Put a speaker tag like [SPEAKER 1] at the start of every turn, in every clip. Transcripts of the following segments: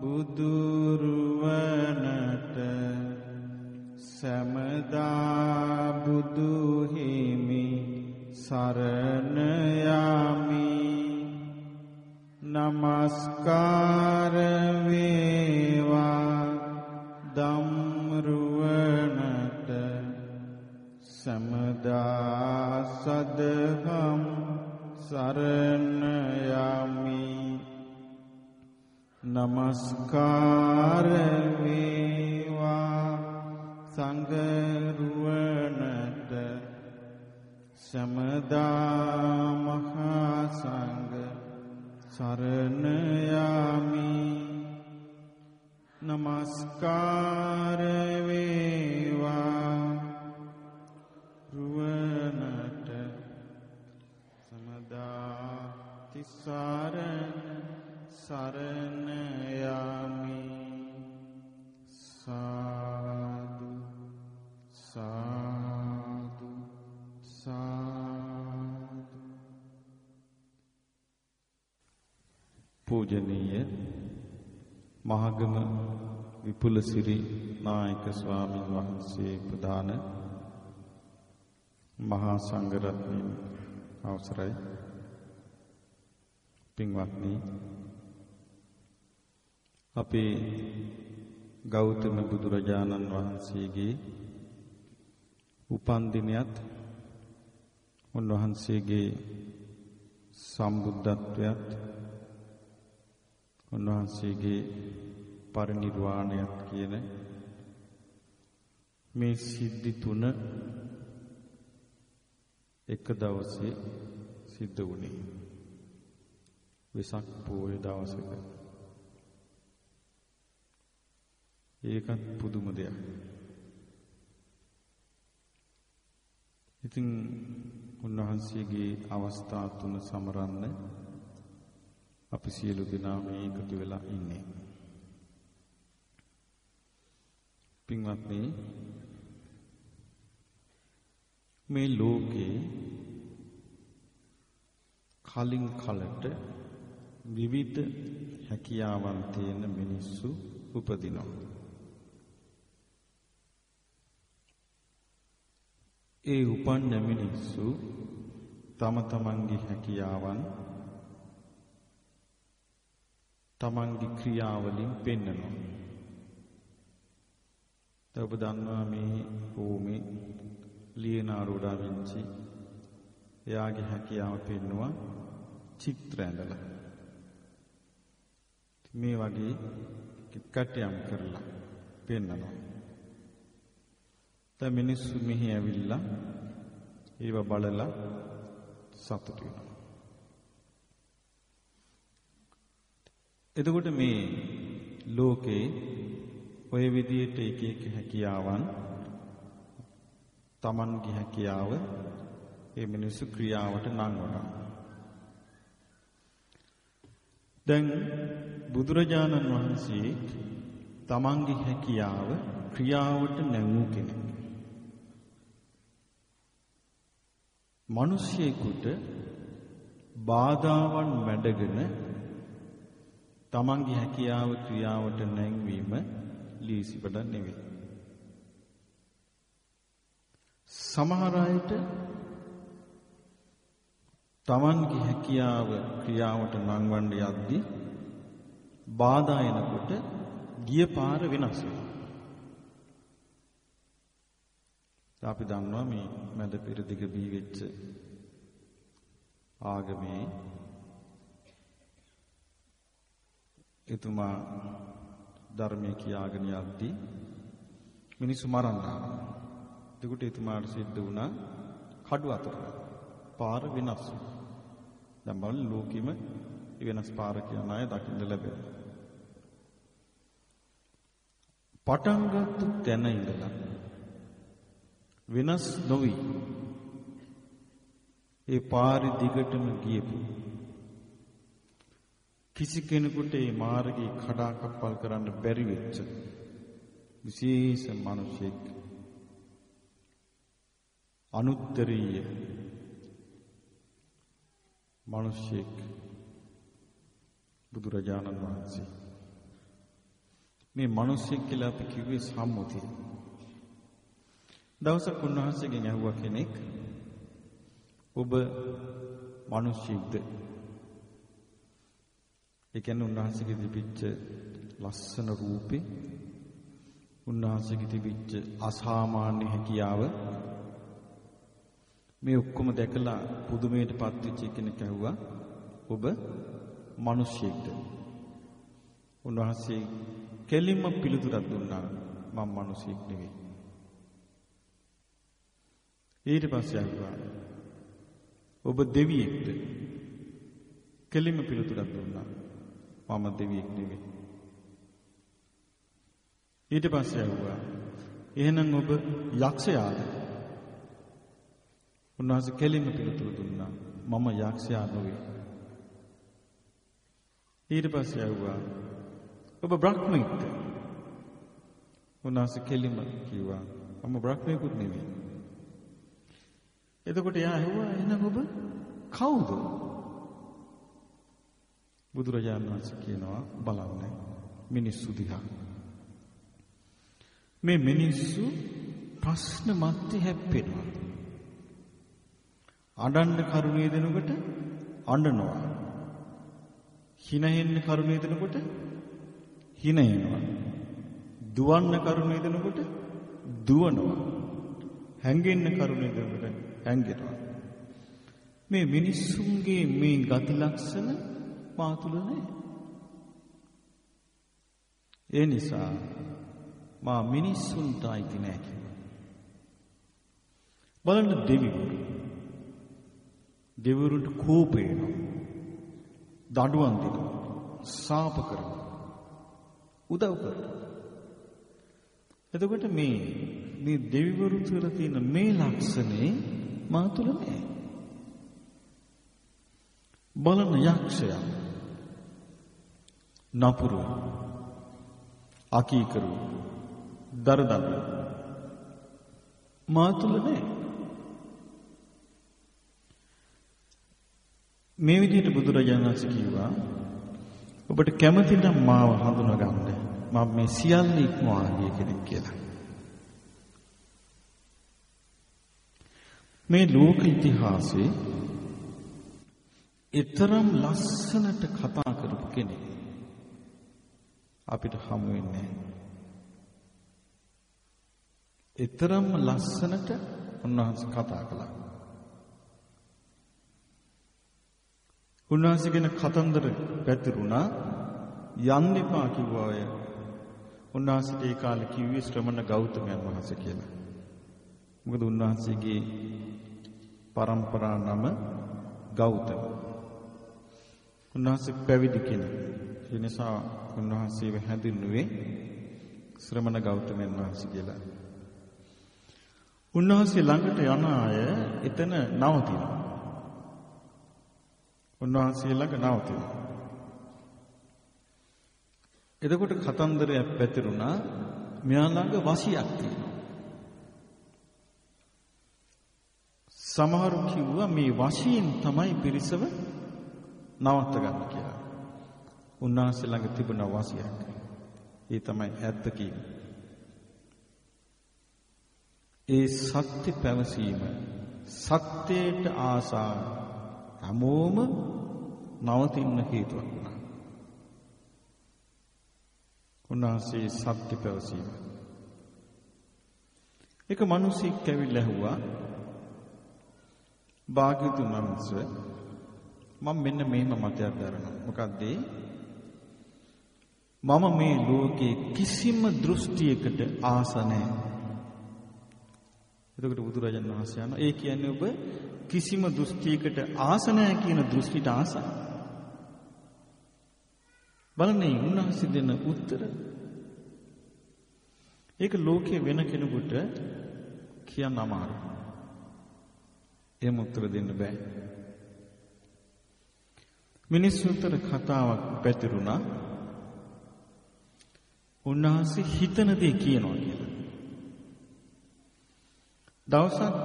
[SPEAKER 1] බුදුරුවනට සමදා බුදු හිමි සරණ යමි. නමස්කාර වේවා ධම්රුවනට සමදා සදහම් සරණ නමස්කාර වේවා. සංගරුවනට සමදා මහා සංඝ සරණ යමි නමස්කාර වේවා.
[SPEAKER 2] පූජනීය මහගම විපුලසිරි නායක ස්වාමීන් වහන්සේ ප්‍රදාන මහා සංඝරත්නයන් අවසරයි. පින්වත්නි අපේ ගෞතම බුදුරජාණන් වහන්සේගේ උපන් දිනයත් උන්වහන්සේගේ සම්බුද්ධත්වයත් උන්වහන්සේගේ පරිනිර්වාණයත් කියන මේ සිද්ධි තුන එක දවසේ සිද්ධ වුණේ. වෙසක් පෝය දවසක. ඒකත් පුදුම දෙයක්. ඉතින් උන්වහන්සේගේ අවස්ථා තුන සමරන්න අපි සියලු දෙනා මේ එකතු වෙලා ඉන්නේ. පින්වත්නි මේ ලෝකේ කලින් කලට විවිධ හැකියාවන් තියෙන මිනිස්සු උපදිනවා. ඒ උපන්න මිනිස්සු තම තමන්ගේ හැකියාවන් තමන්ගේ ක්‍රියාවලින් පෙන්නනවා. ඔබ දන්නවා මේ භූමි ලියනාඩෝ ඩා වින්චි එයාගේ හැකියාව පෙන්නවා චිත්‍ර ඇඳලා. මේ වගේ කටයම් කරලා පෙන්නනවා. දැන් මිනිස්සු මෙහි ඇවිල්ලා ඒව බලලා සතුටු වෙනවා. එතකොට මේ ලෝකේ ඔය විදිහට එක එක හැකියාවන් Tamanගේ හැකියාව ඒ මිනිස්සු ක්‍රියාවට නංවනවා. දැන් බුදුරජාණන් වහන්සේ Tamanගේ හැකියාව ක්‍රියාවට නැංවූ කෙනෙක්. මිනිසියෙකුට බාධාවන් මැඩගෙන තමන්ගේ හැකියාව ක්‍රියාවට නැංවීම ලීසි වැඩක් නෙවෙයි. සමහර අයට තමන්ගේ හැකියාව ක්‍රියාවට නංවන්න යද්දී බාධා එනකොට ගිය පාර වෙනස් වෙනවා. අපි දන්නවා මේ මැද පෙරදිග බී වෙච්ච ආගමේ එතුමා ධර්මයේ කියාගෙන යද්දී මිනිස්සු මරන්න ආවා. එතකොට එතුමාට සිද්ධ වුණා කඩු අතර පාර වෙනස්. දැන් බලන්න ලෝකෙම වෙනස් පාර කියන අය දකින්න ලැබෙනවා. පටන් ගත්ත තැන ඉඳලා වෙනස් නොවි ඒ පාරේ දිගටම ගියපු කිසි කෙනෙකුට මේ මාර්ගය කඩාකප්පල් කරන්න බැරි වෙච්ච විශේෂ මිනිසෙක් අනුත්තරීය මිනිසෙක් බුදුරජාණන් වහන්සේ මේ මිනිස්සෙක් කියලා අපි කිව්වේ සම්මුතිය. දවසක් උන්වහන්සේගෙන් ඇහුවා කෙනෙක් ඔබ මිනිස්සෙක්ද? ඒ කියන්නේ උන්වහන්සේගේ තිබිච්ච ලස්සන රූපේ උන්වහන්සේගේ තිබිච්ච අසාමාන්‍ය හැකියාව මේ ඔක්කොම දැකලා පුදුමයට පත්වෙච්ච කෙනෙක් ඇහුවා ඔබ මිනිස්සෙක්ද? උන්වහන්සේ කෙලින්ම පිළිතුරක් දුන්නා මම මිනිසෙක් නෙවෙයි. ඊට පස්සේ ආවා ඔබ දෙවියෙක්ද? කෙලින්ම පිළිතුරක් දුන්නා මම දෙවියෙක් නෙවෙයි. ඊට පස්සේ ආවා එහෙනම් ඔබ යක්ෂයාද? උන්වහන්සේ කෙලින්ම පිළිතුරු දුන්නා මම යක්ෂයා නෙවෙයි. ඊට පස්සේ ආවා ඔබ බ්‍රහ්මෙක්ද? උන්වහන්සේ කෙලින්ම කිව්වා මම බ්‍රහ්මෙකුත් නෙවෙයි. එතකොට එයා ඇහුවා එහෙනම් ඔබ කවුද? බුදුරජාණන් වහන්සේ කියනවා බලන්න මිනිස්සු දිහා. මේ මිනිස්සු ප්‍රශ්න මැත්තේ හැප්පෙනවා. අඬන්න කරුණේ දෙනකොට අඬනවා. හිනෙන්න කරුණේ දෙනකොට හිනෙනවා. දුවන්න කරුණේ දෙනකොට දුවනවා. හැංගෙන්න කරුණේ දෙනකොට හැංගෙනවා. මේ මිනිස්සුන්ගේ මේ ගති ලක්ෂණ මා තුල නැහැ. ඒ නිසා මා මිනිස්සුන්ට අයිති නැහැ කිව්වා. බලන්න දෙවිවරු. දෙවිවරුන්ට කෝපය එනවා. දඬුවම් දෙනවා. සාප කරනවා. උදව් කරනවා. එතකොට මේ මේ දෙවිවරු තුළ තියෙන මේ ලක්ෂණේ මා තුල නැහැ. බලන යක්ෂයා නපුරු අකීකරු දරදඬු මා තුල නැහැ. මේ විදිහට බුදුරජාණන් වහන්සේ කිව්වා ඔබට කැමති නම් මාව හඳුනගන්න. මම මේ සියල්ල ඉක්මවා ගිය කෙනෙක් කියලා. මේ ලෝක ඉතිහාසයේ ඊතරම් ලස්සනට කතා කරපු කෙනෙක් අපිට හමු වෙන්නේ ඊතරම් ලස්සනට උන්වහන්සේ කතා කළා. උන්වහන්සේ ගැන කතන්දර පැතිරුණා යන්න එපා කිව්වා අය. උන්වහන්සේට ඒ කාලේ කිව්වේ ශ්‍රමණ ගෞතමයන් වහන්සේ කියලා. මොකද උන්වහන්සේගේ પરම්පරා නම ගෞතම. උන්වහන්සේ පැවිදි කෙනෙක්. ඒ නිසා උන්වහන්සේව හැඳින්වුවේ ශ්‍රමණ ගෞතමයන් වහන්සේ කියලා. උන්වහන්සේ ළඟට යන අය එතන නවතිනවා. උන්වහන්සේ ළඟ නවතිනවා. එතකොට කතන්දරයක් පැතිරුණා මෙයා ළඟ වසියක් තියෙනවා. සමහරු කිව්වා මේ වශයෙන් තමයි පිරිසව නවත්ත ගන්න කියලා. උන්වහන්සේ ළඟ තිබුණ වාසියක්. ඒ තමයි ඇත්ත ඒ සත්‍ය පැවසීම සත්‍යයට ආසා හැමෝම නවතින්න හේතුවක් වුණා. උන්වහන්සේ සත්‍ය පැවසීම. එක මිනිසෙක් ඇවිල්ලා ඇහුවා භාග්‍යතුන් වහන්සේ මම මෙන්න මෙහෙම මතයක් දරනවා. මොකද්ද මම මේ ලෝකේ කිසිම දෘෂ්ටියකට ආස නැහැ. එතකොට බුදුරජාණන් වහන්සේ යනවා ඒ කියන්නේ ඔබ කිසිම දෘෂ්ටියකට ආස නැහැ කියන දෘෂ්ටිට ආසයි. බලන්නේ උන්වහන්සේ දෙන උත්තර ඒක ලෝකයේ වෙන කෙනෙකුට කියන්න අමාරුයි. එහෙම උත්තර දෙන්න බෑ. මිනිස්සුන්තර කතාවක් පැතිරුණා. උන්වහන්සේ හිතන දේ කියනවා කියලා. දවසක්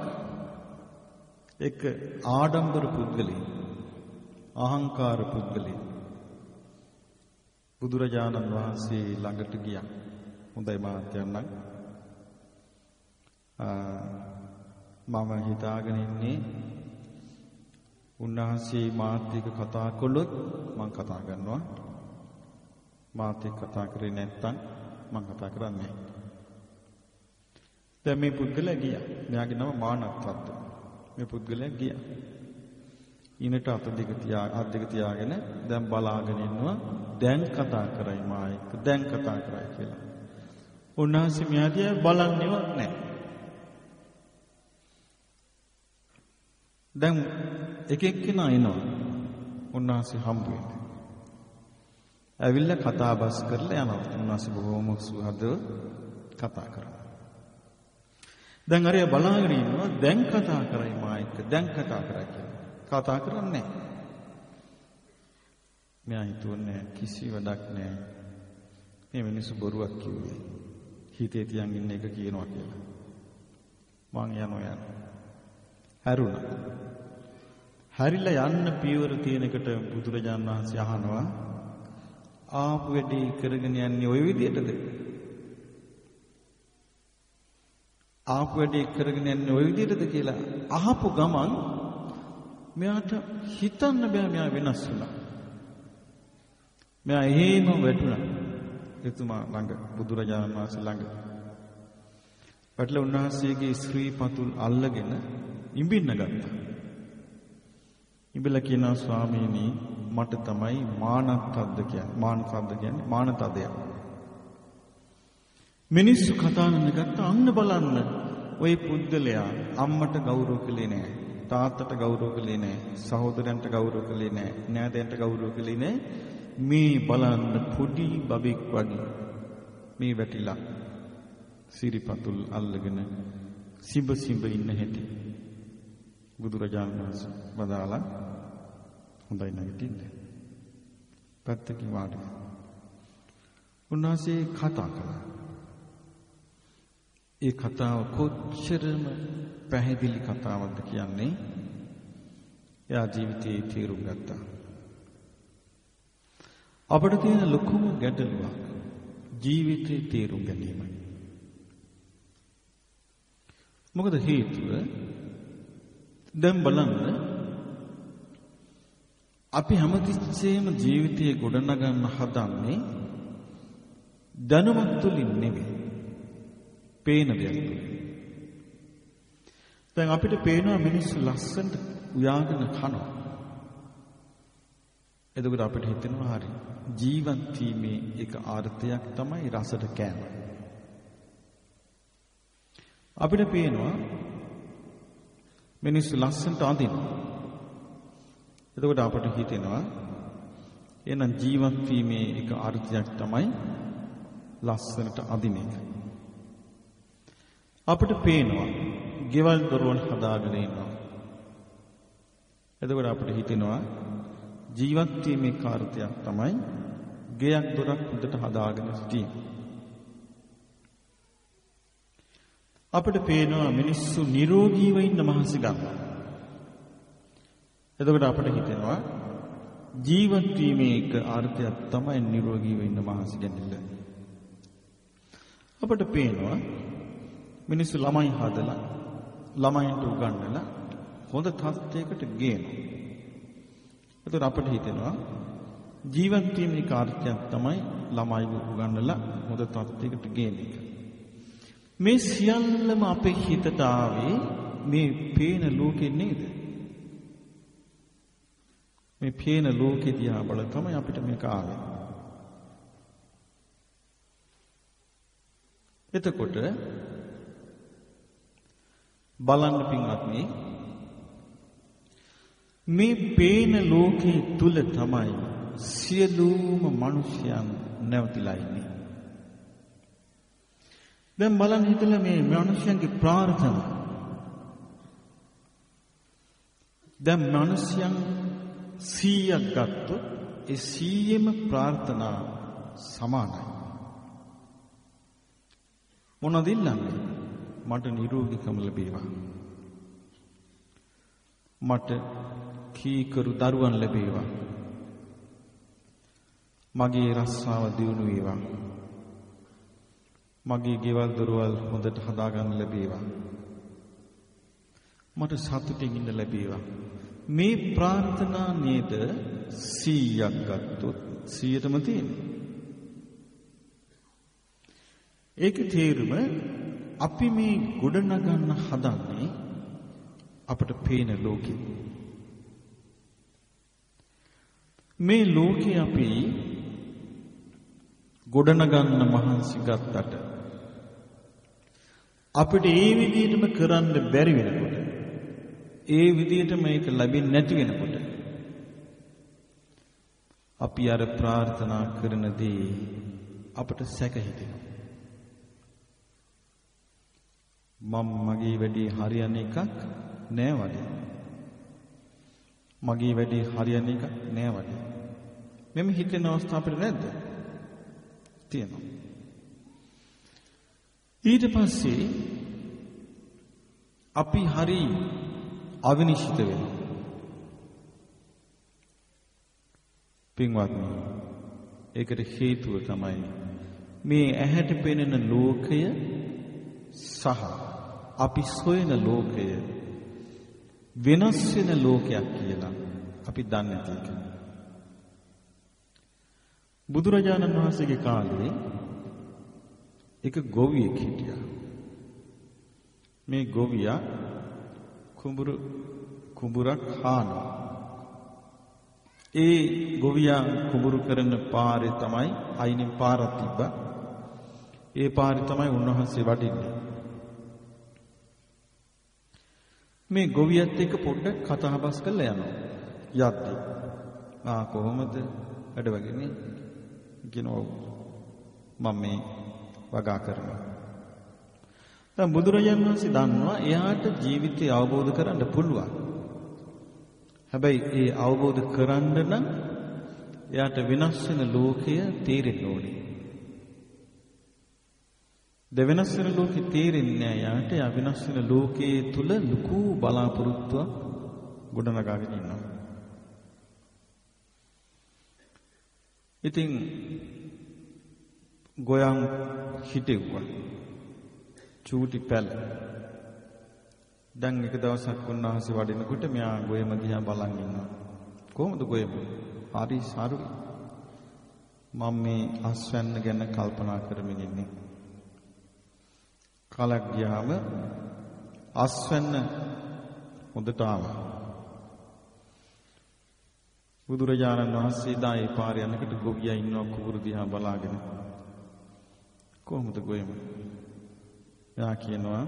[SPEAKER 2] එක ආඩම්බර පුද්ගලෙක් අහංකාර පුද්ගලෙක් බුදුරජාණන් වහන්සේ ළඟට ගියා. හොඳයි මාත්‍යන්නම්. මම හිතාගෙන ඉන්නේ උන්වහන්සේ මාත් එක්ක කතා කළොත් මම කතා කරනවා. මාත් එක්ක කතා කරේ නැත්නම් මම කතා කරන්නේ නැහැ. දැන් මේ පුද්ගලයා ගියා. මෙයාගේ නම මානත්තත්ත. මේ පුද්ගලයා ගියා. ඊනට අත දෙක තියා අත් දෙක තියාගෙන දැන් බලාගෙන ඉන්නවා. දැන් කතා කරයි මා එක්ක. දැන් කතා කරයි කියලා. උන්වහන්සේ මෙයා දිහා බලන්නේවත් නැහැ. දැන් එක එක්කෙනා එනවා. උන්වහන්සේ හම්බ වෙන්න. ඇවිල්ලා කතා බස් කරලා යනවා. උන්වහන්සේ බොහොම සුහදව කතා කරනවා. දැන් අරය බලාගෙන ඉන්නවා දැන් කතා කරයි මා එක්ක දැන් කතා කරයි කියලා. කතා කරන්නේ නැහැ. මෙයා හිතුවන්නේ කිසි වැඩක් නැහැ. මේ මිනිස්සු බොරුවක් කිව්වේ. හිතේ තියන් ඉන්න එක කියනවා කියලා. මං යනවා යනවා. හැරුණා. හැරිලා යන්න පියවර තියෙන එකට බුදුරජාන් වහන්සේ අහනවා ආපු වැඩේ කරගෙන යන්නේ ওই විදිහටද? ආපු වැඩේ කරගෙන යන්නේ ওই විදිහටද කියලා අහපු ගමන් මෙයාට හිතන්න බෑ මෙයා වෙනස් වුණා. මෙයා එහෙම වැටුණා. එතුමා ළඟ බුදුරජාණන් වහන්සේ ළඟ. වැටලා උන්වහන්සේගේ ශ්‍රී පතුල් අල්ලගෙන ඉඹින්න ගත්තා. ඉඹලා කියනවා ස්වාමීනි මට තමයි මානත්තද්ද කියන්නේ. මානතද්ද කියන්නේ මානතදයක්. මිනිස්සු කතා කරන ගත්ත අන්න බලන්න ওই පුද්ගලයා අම්මට ගෞරව කළේ නැහැ. තාත්තට ගෞරව කළේ නැහැ. සහෝදරයන්ට ගෞරව කළේ නැහැ. නෑදෑයන්ට ගෞරව කළේ නැහැ. මේ බලන්න පොඩි බබෙක් වගේ මේ වැටිලා සිරිපතුල් අල්ලගෙන සිඹ සිඹ ඉන්න හැටි බුදුරජාණන් වහන්සේ වදාලා හොඳයි නැගිටින්න. පැත්තකින් වාඩි. උන්වහන්සේ කතා කළා. ඒ කතාව කොච්චරම පැහැදිලි කතාවක්ද කියන්නේ එයා ජීවිතයේ තීරුම් ගත්තා. අපිට තියෙන ලොකුම ගැටලුවක් ජීවිතේ තීරුම් ගැනීමයි. මොකද හේතුව දැන් බලන්න අපි හැමතිස්සෙම ජීවිතයේ ගොඩනගන්න හදන්නේ දැනුමක් තුලින් නෙවෙයි. පේන දෙයක් තුලින්. දැන් අපිට පේනවා මිනිස්සු ලස්සනට උයාගෙන කනවා. එතකොට අපිට හිතෙනවා හරි ජීවත් වීමේ එක අර්ථයක් තමයි රසට කෑම. අපිට පේනවා මිනිස්සු ලස්සනට අඳිනවා. එතකොට අපට හිතෙනවා එහෙනම් ජීවත් වීමේ එක අර්ථයක් තමයි ලස්සනට අඳින එක. අපිට පේනවා ගෙවල් දොරවල් හදාගෙන ඉන්නවා. එතකොට අපිට හිතෙනවා ජීවත් වීමේ කාර්යයක් තමයි ගෙයක් දොරක් හොඳට හදාගෙන සිටීම. අපිට පේනවා මිනිස්සු නිරෝගීව ඉන්න මහන්සි ගන්නවා. එතකොට අපිට හිතෙනවා ජීවත් වීමේ එක අර්ථයක් තමයි නිරෝගීව ඉන්න මහන්සි ගැනීම. අපිට පේනවා මිනිස්සු ළමයි හදලා ළමයින්ට උගන්වලා හොඳ තත්ත්වයකට ගේනවා. එතකොට අපිට හිතෙනවා ජීවත් වීමේ කාර්යයක් තමයි ළමයිව උගන්වලා හොඳ තත්ත්වයකට ගේන එක. මේ සියල්ලම අපේ හිතට ආවේ මේ පේන ලෝකෙ නේද? මේ පේන ලෝකෙ දිහා බල තමයි අපිට මේක ආවේ. එතකොට බලන්න පින්වත්නි මේ පේන ලෝකයේ තුල තමයි සියලුම මිනිසයන් නැවතිලා ඉන්නේ. දැන් බලන්න හිතලා මේ මිනිසයන්ගේ ප්‍රාර්ථනා දැන් මිනිසයන් 100ක් ගත්තොත් ඒ 100ෙම ප්‍රාර්ථනා සමානයි. මොනවද ඉල්ලන්නේ? මට නිරෝගීකම ලැබේවා. මට කීකරු දරුවන් ලැබේවා. මගේ රස්සාව දියුණු වේවා. මගේ ගෙවල් දොරවල් හොඳට හදාගන්න ලැබේවා. මට සතුටින් ඉන්න ලැබේවා. මේ ප්‍රාර්ථනා නේද 100ක් ගත්තොත් 100ටම තියෙන්නේ. ඒකේ තේරුම අපි මේ ගොඩනගන්න හදන්නේ අපට පේන ලෝකෙ. මේ ලෝකේ අපි ගොඩනගන්න මහන්සි ගත්තට අපිට ඒ විදිහටම කරන්න බැරි වෙනකොට ඒ විදිහට මේක ලැබෙන්නේ නැති වෙනකොට අපි අර ප්‍රාර්ථනා කරන දේ අපට සැක හිතෙනවා. මම මගේ වැඩේ හරියන එකක් නෑ වගේ. මගේ වැඩේ හරියන එකක් නෑ වගේ. මෙමෙ හිතෙන අවස්ථා අපිට නැද්ද? තියෙනවා. ඊට පස්සේ අපි හරි අවිනිශ්චිත වෙනවා. පින්වත්නි ඒකට හේතුව තමයි මේ ඇහැට පෙනෙන ලෝකය සහ අපි සොයන ලෝකය වෙනස් වෙන ලෝකයක් කියලා අපි දන්නේ නැති එක. බුදුරජාණන් වහන්සේගේ කාලේ එක ගොවියෙක් හිටියා. මේ ගොවියා කුඹුරු කුඹුරක් හානවා. ඒ ගොවියා කුඹුරු කරන පාරේ තමයි අයිනින් පාරක් තිබ්බා. ඒ පාරේ තමයි උන්වහන්සේ වඩින්නේ. මේ ගොවියත් එක්ක පොඩ්ඩක් කතා බස් කරලා යනවා. යද්දී. ආ කොහොමද වැඩ වගේනේ? කියනවා මම මේ වගා කරනවා. දැන් බුදුරජාණන් වහන්සේ දන්නවා එයාට ජීවිතය අවබෝධ කරගන්න පුළුවන්. හැබැයි ඒ අවබෝධ කරන්න නම් එයාට වෙනස් වෙන ලෝකය තේරෙන්න ඕනේ. දෙවෙනස් වෙන ලෝකෙ තේරෙන්නේ නැහැ යාට. යා වෙනස් වෙන ලෝකයේ තුල ලুকু බලාපොරොත්තුවක් ගොඩනගාගෙන ඉන්නවා. ඉතින් ගොයන් හිටෙව්වා. චූටි පැල. දැන් එක දවසක් උන්වහන්සේ වඩිනකොට මෙයා ගොයම දිහා බලන් ඉන්නවා. කොහොමද ගොයම? හරි සාරුයි. මම මේ අස්වැන්න ගැන කල්පනා කරමින් ඉන්නේ. කලක් ගියාම අස්වැන්න හොඳට ආවා. බුදුරජාණන් වහන්සේ දා ඒ පාර යනකොට ගොවියා ඉන්නවා කුඹුරු දිහා බලාගෙන. කොහොමද ගොයම? එයා කියනවා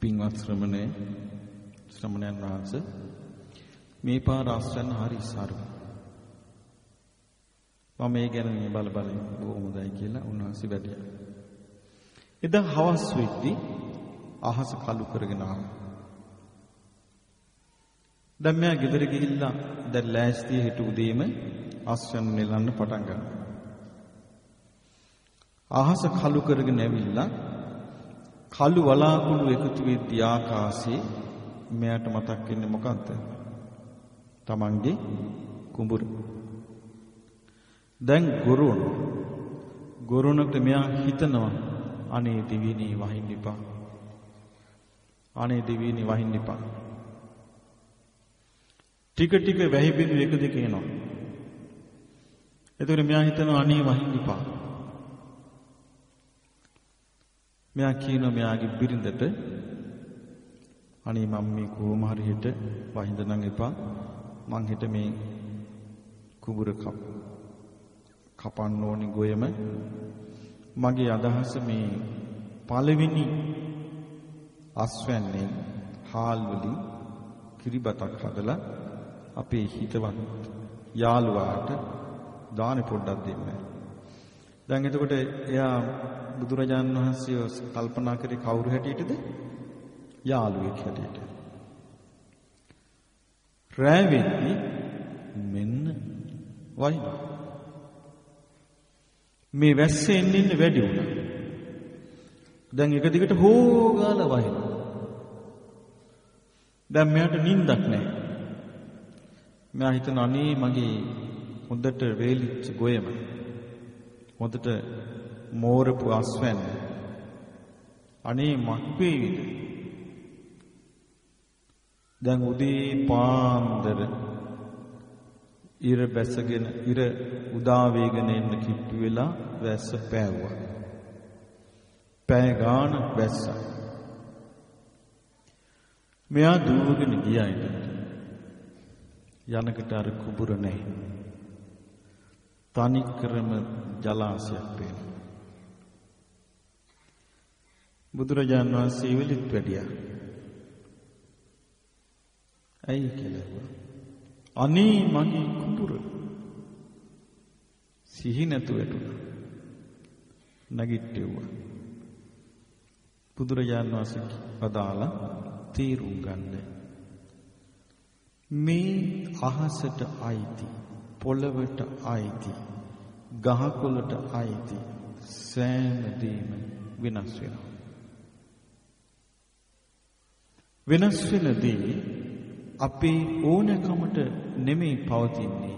[SPEAKER 2] පින්වත් ශ්‍රමණේ ශ්‍රමණයන් වහන්සේ මේ පාර අස්වැන්න හරි සරු. මම මේ ගැන මේ බල බල බොහොම හොඳයි කියලා උන්වහන්සේ වැඩියා. එදා හවස් වෙද්දී අහස කළු කරගෙන ආවා. දැන් මෙයා ගෙදර ගිහිල්ලා දැන් ලෑස්තිය හිටු උදේම අස්වැන්න නෙලන්න පටන් ගන්නවා. අහස කළු කරගෙන ඇවිල්ලා කළු වලාකුළු එකතු වෙද්දී ආකාශේ මෙයාට මතක් වෙන්නේ මොකද්ද? Tamange කුඹුර. දැන් ගොරුණ. ගොරුණට මෙයා හිතනවා අනේ දිවිනී වහින්න එපා. අනේ දිවිනී වහින්න එපා. ටික ටික වැහි බිඳු එක දෙක එනවා. එතකොට මෙයා හිතනවා අනේ වහින්න එපා. මෙයා කියනවා මෙයාගේ බිරිඳට අනේ මම මේ කොහොම හරි හෙට වහින්න නම් එපා. මං හෙට මේ කුඹුර කප කපන්න ඕනි ගොයම මගේ අදහස මේ පළවෙනි අස්වැන්නේ හාල් වලින් කිරිබතක් හදලා අපේ හිතවත් යාළුවාට දානි පොඩ්ඩක් දෙන්න. දැන් එතකොට එයා බුදුරජාණන් වහන්සේ කල්පනා කරේ කවුරු හැටියටද? යාළුවෙක් හැටියට. රෑ වෙද්දී මෙන්න වහිනවා. මේ වැස්සේ එන්න ඉන්න වැඩි වුණා. දැන් එක දිගට හොගාලා වහිනවා. දැන් මෙයාට නිින්දක් නැහැ. මෙයා හිතන අනේ මගේ හොඳට වේලිච්ච ගොයම හොඳට මෝරපු අස්වැන්න අනේ මක් වේවිද දැන් උදේ පාන්දර ඉර බැසගෙන ඉර උදා වේගෙන එන්න කිට්ටු වෙලා වැස්ස පෑවුවා. පෑ ගාන වැස්සා. මෙයා දුවගෙන ගියා ඉඳන්. යනකට අර කුඹුර නැහැ. තනි ක්‍රම ජලාශයක් පේනවා. බුදුරජාන් වහන්සේ ඉවලිත් වැඩියා. ඇයි කියලා ඇහුවා. අනේ මගේ කුඹුර. සිහි නැතු වැටුණා. නැගිට්ටෙව්වා. බුදුරජාන් වහන්සේ වදාලා තීරුම් ගන්න. මේ අහසට අයිති, පොළවට අයිති, ගහකොළට අයිති සෑම දෙයක්ම වෙනස් වෙනවා. වෙනස් වෙන දේ අපේ ඕනකමට නෙමෙයි පවතින්නේ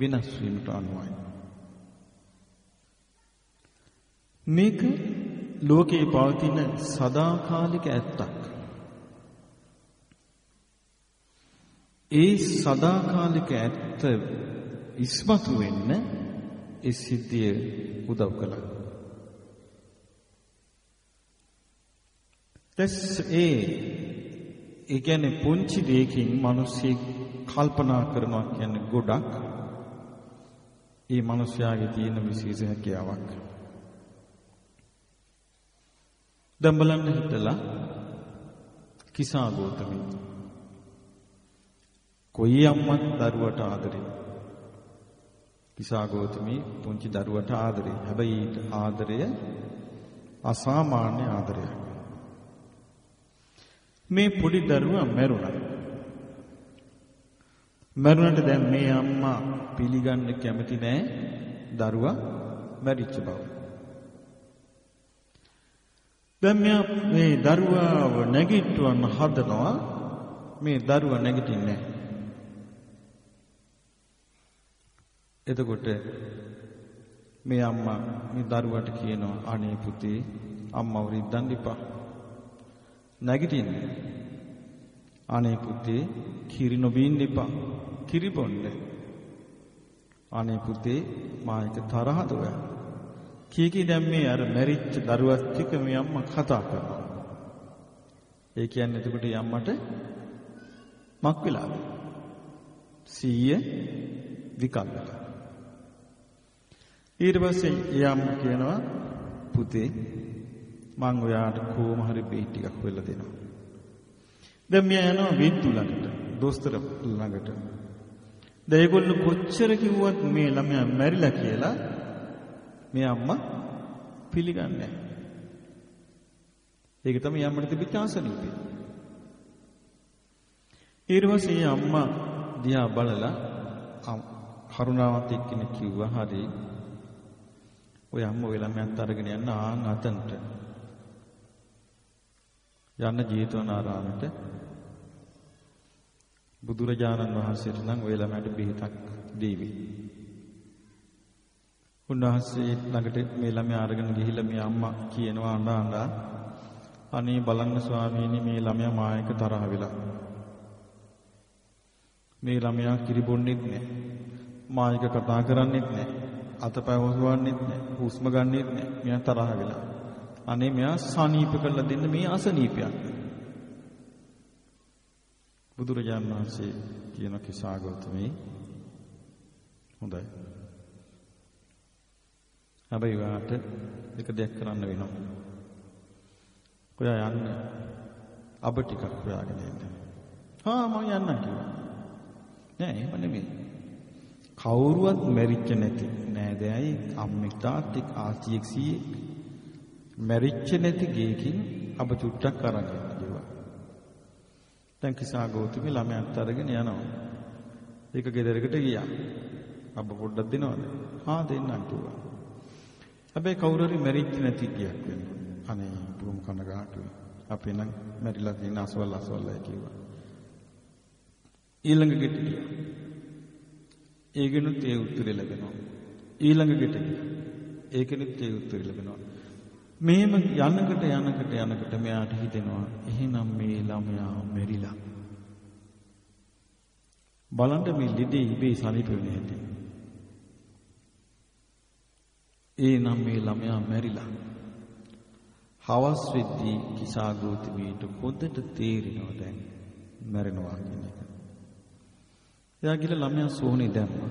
[SPEAKER 2] වෙනස් වීමට අනුවයි. මේක ලෝකේ පවතින සදාකාලික ඇත්තක්. ඒ සදාකාලික ඇත්ත ඉස්මතු වෙන්න ඒ සිද්ධිය උදව් කළා. දැස් ඒ ඒ කියන්නේ පුංචි දෙයකින් මිනිස්සෙක් කල්පනා කරනවා කියන්නේ ගොඩක්. ඒ මිනිස්යාගේ තියෙන විශේෂ හැකියාවක්. දැන් බලන්න හිතලා කිසා ගෞතමී කොයි අම්මත් දරුවට ආදරේ කිසා ගෞතමී පුංචි දරුවට ආදරේ හැබැයි ආදරය අසාමාන්‍ය ආදරයක් මේ පොඩි දරුවා මැරුණා. මැරුණට දැන් මේ අම්මා පිළිගන්න කැමති නෑ. දරුවා මැරිච්ච බව. දැන් මෙයා මේ දරුවාව නැගිටවන්න හදනවා. මේ දරුවා නැගිටින්නේ එතකොට මේ අම්මා මේ දරුවට කියනවා අනේ පුතේ අම්මව රිද්දන්න එපා. නැගිටින්න අනේ පුතේ කිරි නොබීන්න එපා කිරි බොන්න අනේ පුතේ මා එක තරහද ඔයා කී කී දැන් මේ අර මැරිච්ච දරුවත් එක්ක මේ අම්මා කතා කරනවා. ඒ කියන්නේ එතකොට යම්මට මක් වෙලාද? සීය විකල්පක. ඊට පස්සේ යම් කියනවා පුතේ මං ඔයාට කොහොම හරි බෙහෙත් ටිකක් වෙලා දෙනවා. දැන් මෙයා යනවා විද්දු ළඟට, දොස්තර ළඟට. දැන් ඒගොල්ලෝ කොච්චර කිව්වත් මේ ළමයා මැරිලා කියලා මේ අම්මා පිළිගන්නේ නැහැ. ඒක තමයි අම්මට තිබිච්ච ආසනීපය. ඊට පස්සේ අම්මා දිහා බලලා කරුණාවත් එක්කෙනෙක් කිව්වා හරි ඔය අම්මා ඔය ළමයන්ට අරගෙන යන්න ආන් අතන්ට යන්න ජේතවනාරාමයට බුදුරජාණන් වහන්සේට නම් ඔය ළමයට බෙහෙතක් දීවි. උන්වහන්සේ ළඟට මේ ළමයා අරගෙන ගිහිල්ලා මේ අම්මා කියනවා අඬ අඬ අනේ බලන්න ස්වාමීනි මේ ළමයා මායක තරහ වෙලා. මේ ළමයා කිරි බොන්නෙත් නැහැ. මායක කතා කරන්නෙත් නැහැ. අතපය හොසවන්නෙත් නැහැ. හුස්ම ගන්නෙත් නැහැ. මෙයා තරහ වෙලා. අනේ මෙයා සනීප කරලා දෙන්න මේ අසනීපයක්. බුදුරජාණන් වහන්සේ කියන කිසాగෞතමී හොඳයි. හැබැයි ඔයාට එක දෙයක් කරන්න වෙනවා. ඔයා යන්න අබ ටිකක් හොයාගෙන එන්න. හා මම යන්නම් කිව්වා. නෑ එහෙම නෙමෙයි. කවුරුවත් මැරිච්ච නැති නෑදෑයි අම්මෙක් තාත්තෙක් ආච්චියෙක් සීයෙක් මැරිච්ච නැති ගේකින් අබ චුට්ටක් අරන් යන්න කිව්වා. දැන් කිසා ගෞතමී ළමයාත් අරගෙන යනවා. ඒක ගෙදරකට ගියා. අබ පොඩ්ඩක් දෙනවද? හා දෙන්නම් කිව්වා. හැබැයි කවුරු හරි මැරිච්ච නැති ගියක් වෙන්න. අනේ පුරුම් කනගාටුයි. අපි නම් මැරිලා තියෙන අසවල් අසවල්ලා කිව්වා. ඊළඟ ගෙට ගියා. ඒකෙනුත් ඒ උත්තරය ලැබෙනවා. ඊළඟ ගෙට ඒකෙනුත් ඒ උත්තරය ලැබෙනවා. මෙහෙම යනකට යනකට යනකට මෙයාට හිතෙනවා එහෙනම් මේ ළමයා මෙරිලා. බලන්න මේ ලිදී ඉබේ සනීප වෙන හැටි. ඒ නම් මේ ළමයා මැරිලා. හවස් වෙද්දී කිසා ගෞතමීට හොඳට තේරෙනවා දැන් මැරෙනවා කියන එක. එයා ගිහලා ළමයා සෝනේ දැම්මා.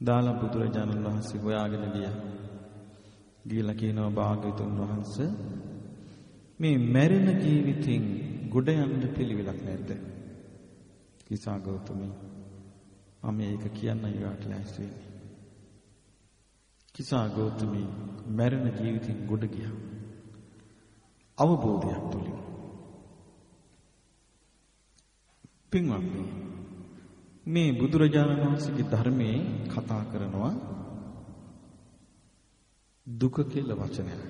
[SPEAKER 2] දාලා බුදුරජාණන් වහන්සේ හොයාගෙන ගියා. ගිහලා කියනවා භාග්‍යතුන් වහන්සේ මේ මැරෙන ජීවිතෙන් ගොඩ යන්න පිළිවෙලක් නැද්ද? කිසා ගෞතමී මම ඒක කියන්න ඊට ලෑස්ති වෙන්නේ. කිසා ගෞතමී මැරෙන ජීවිතෙන් ගොඩ ගියා. අවබෝධයක් තුලින්. පින්වත්නි මේ බුදුරජාණන් වහන්සේගේ ධර්මයේ කතා කරනවා දුක කියලා වචනයක්.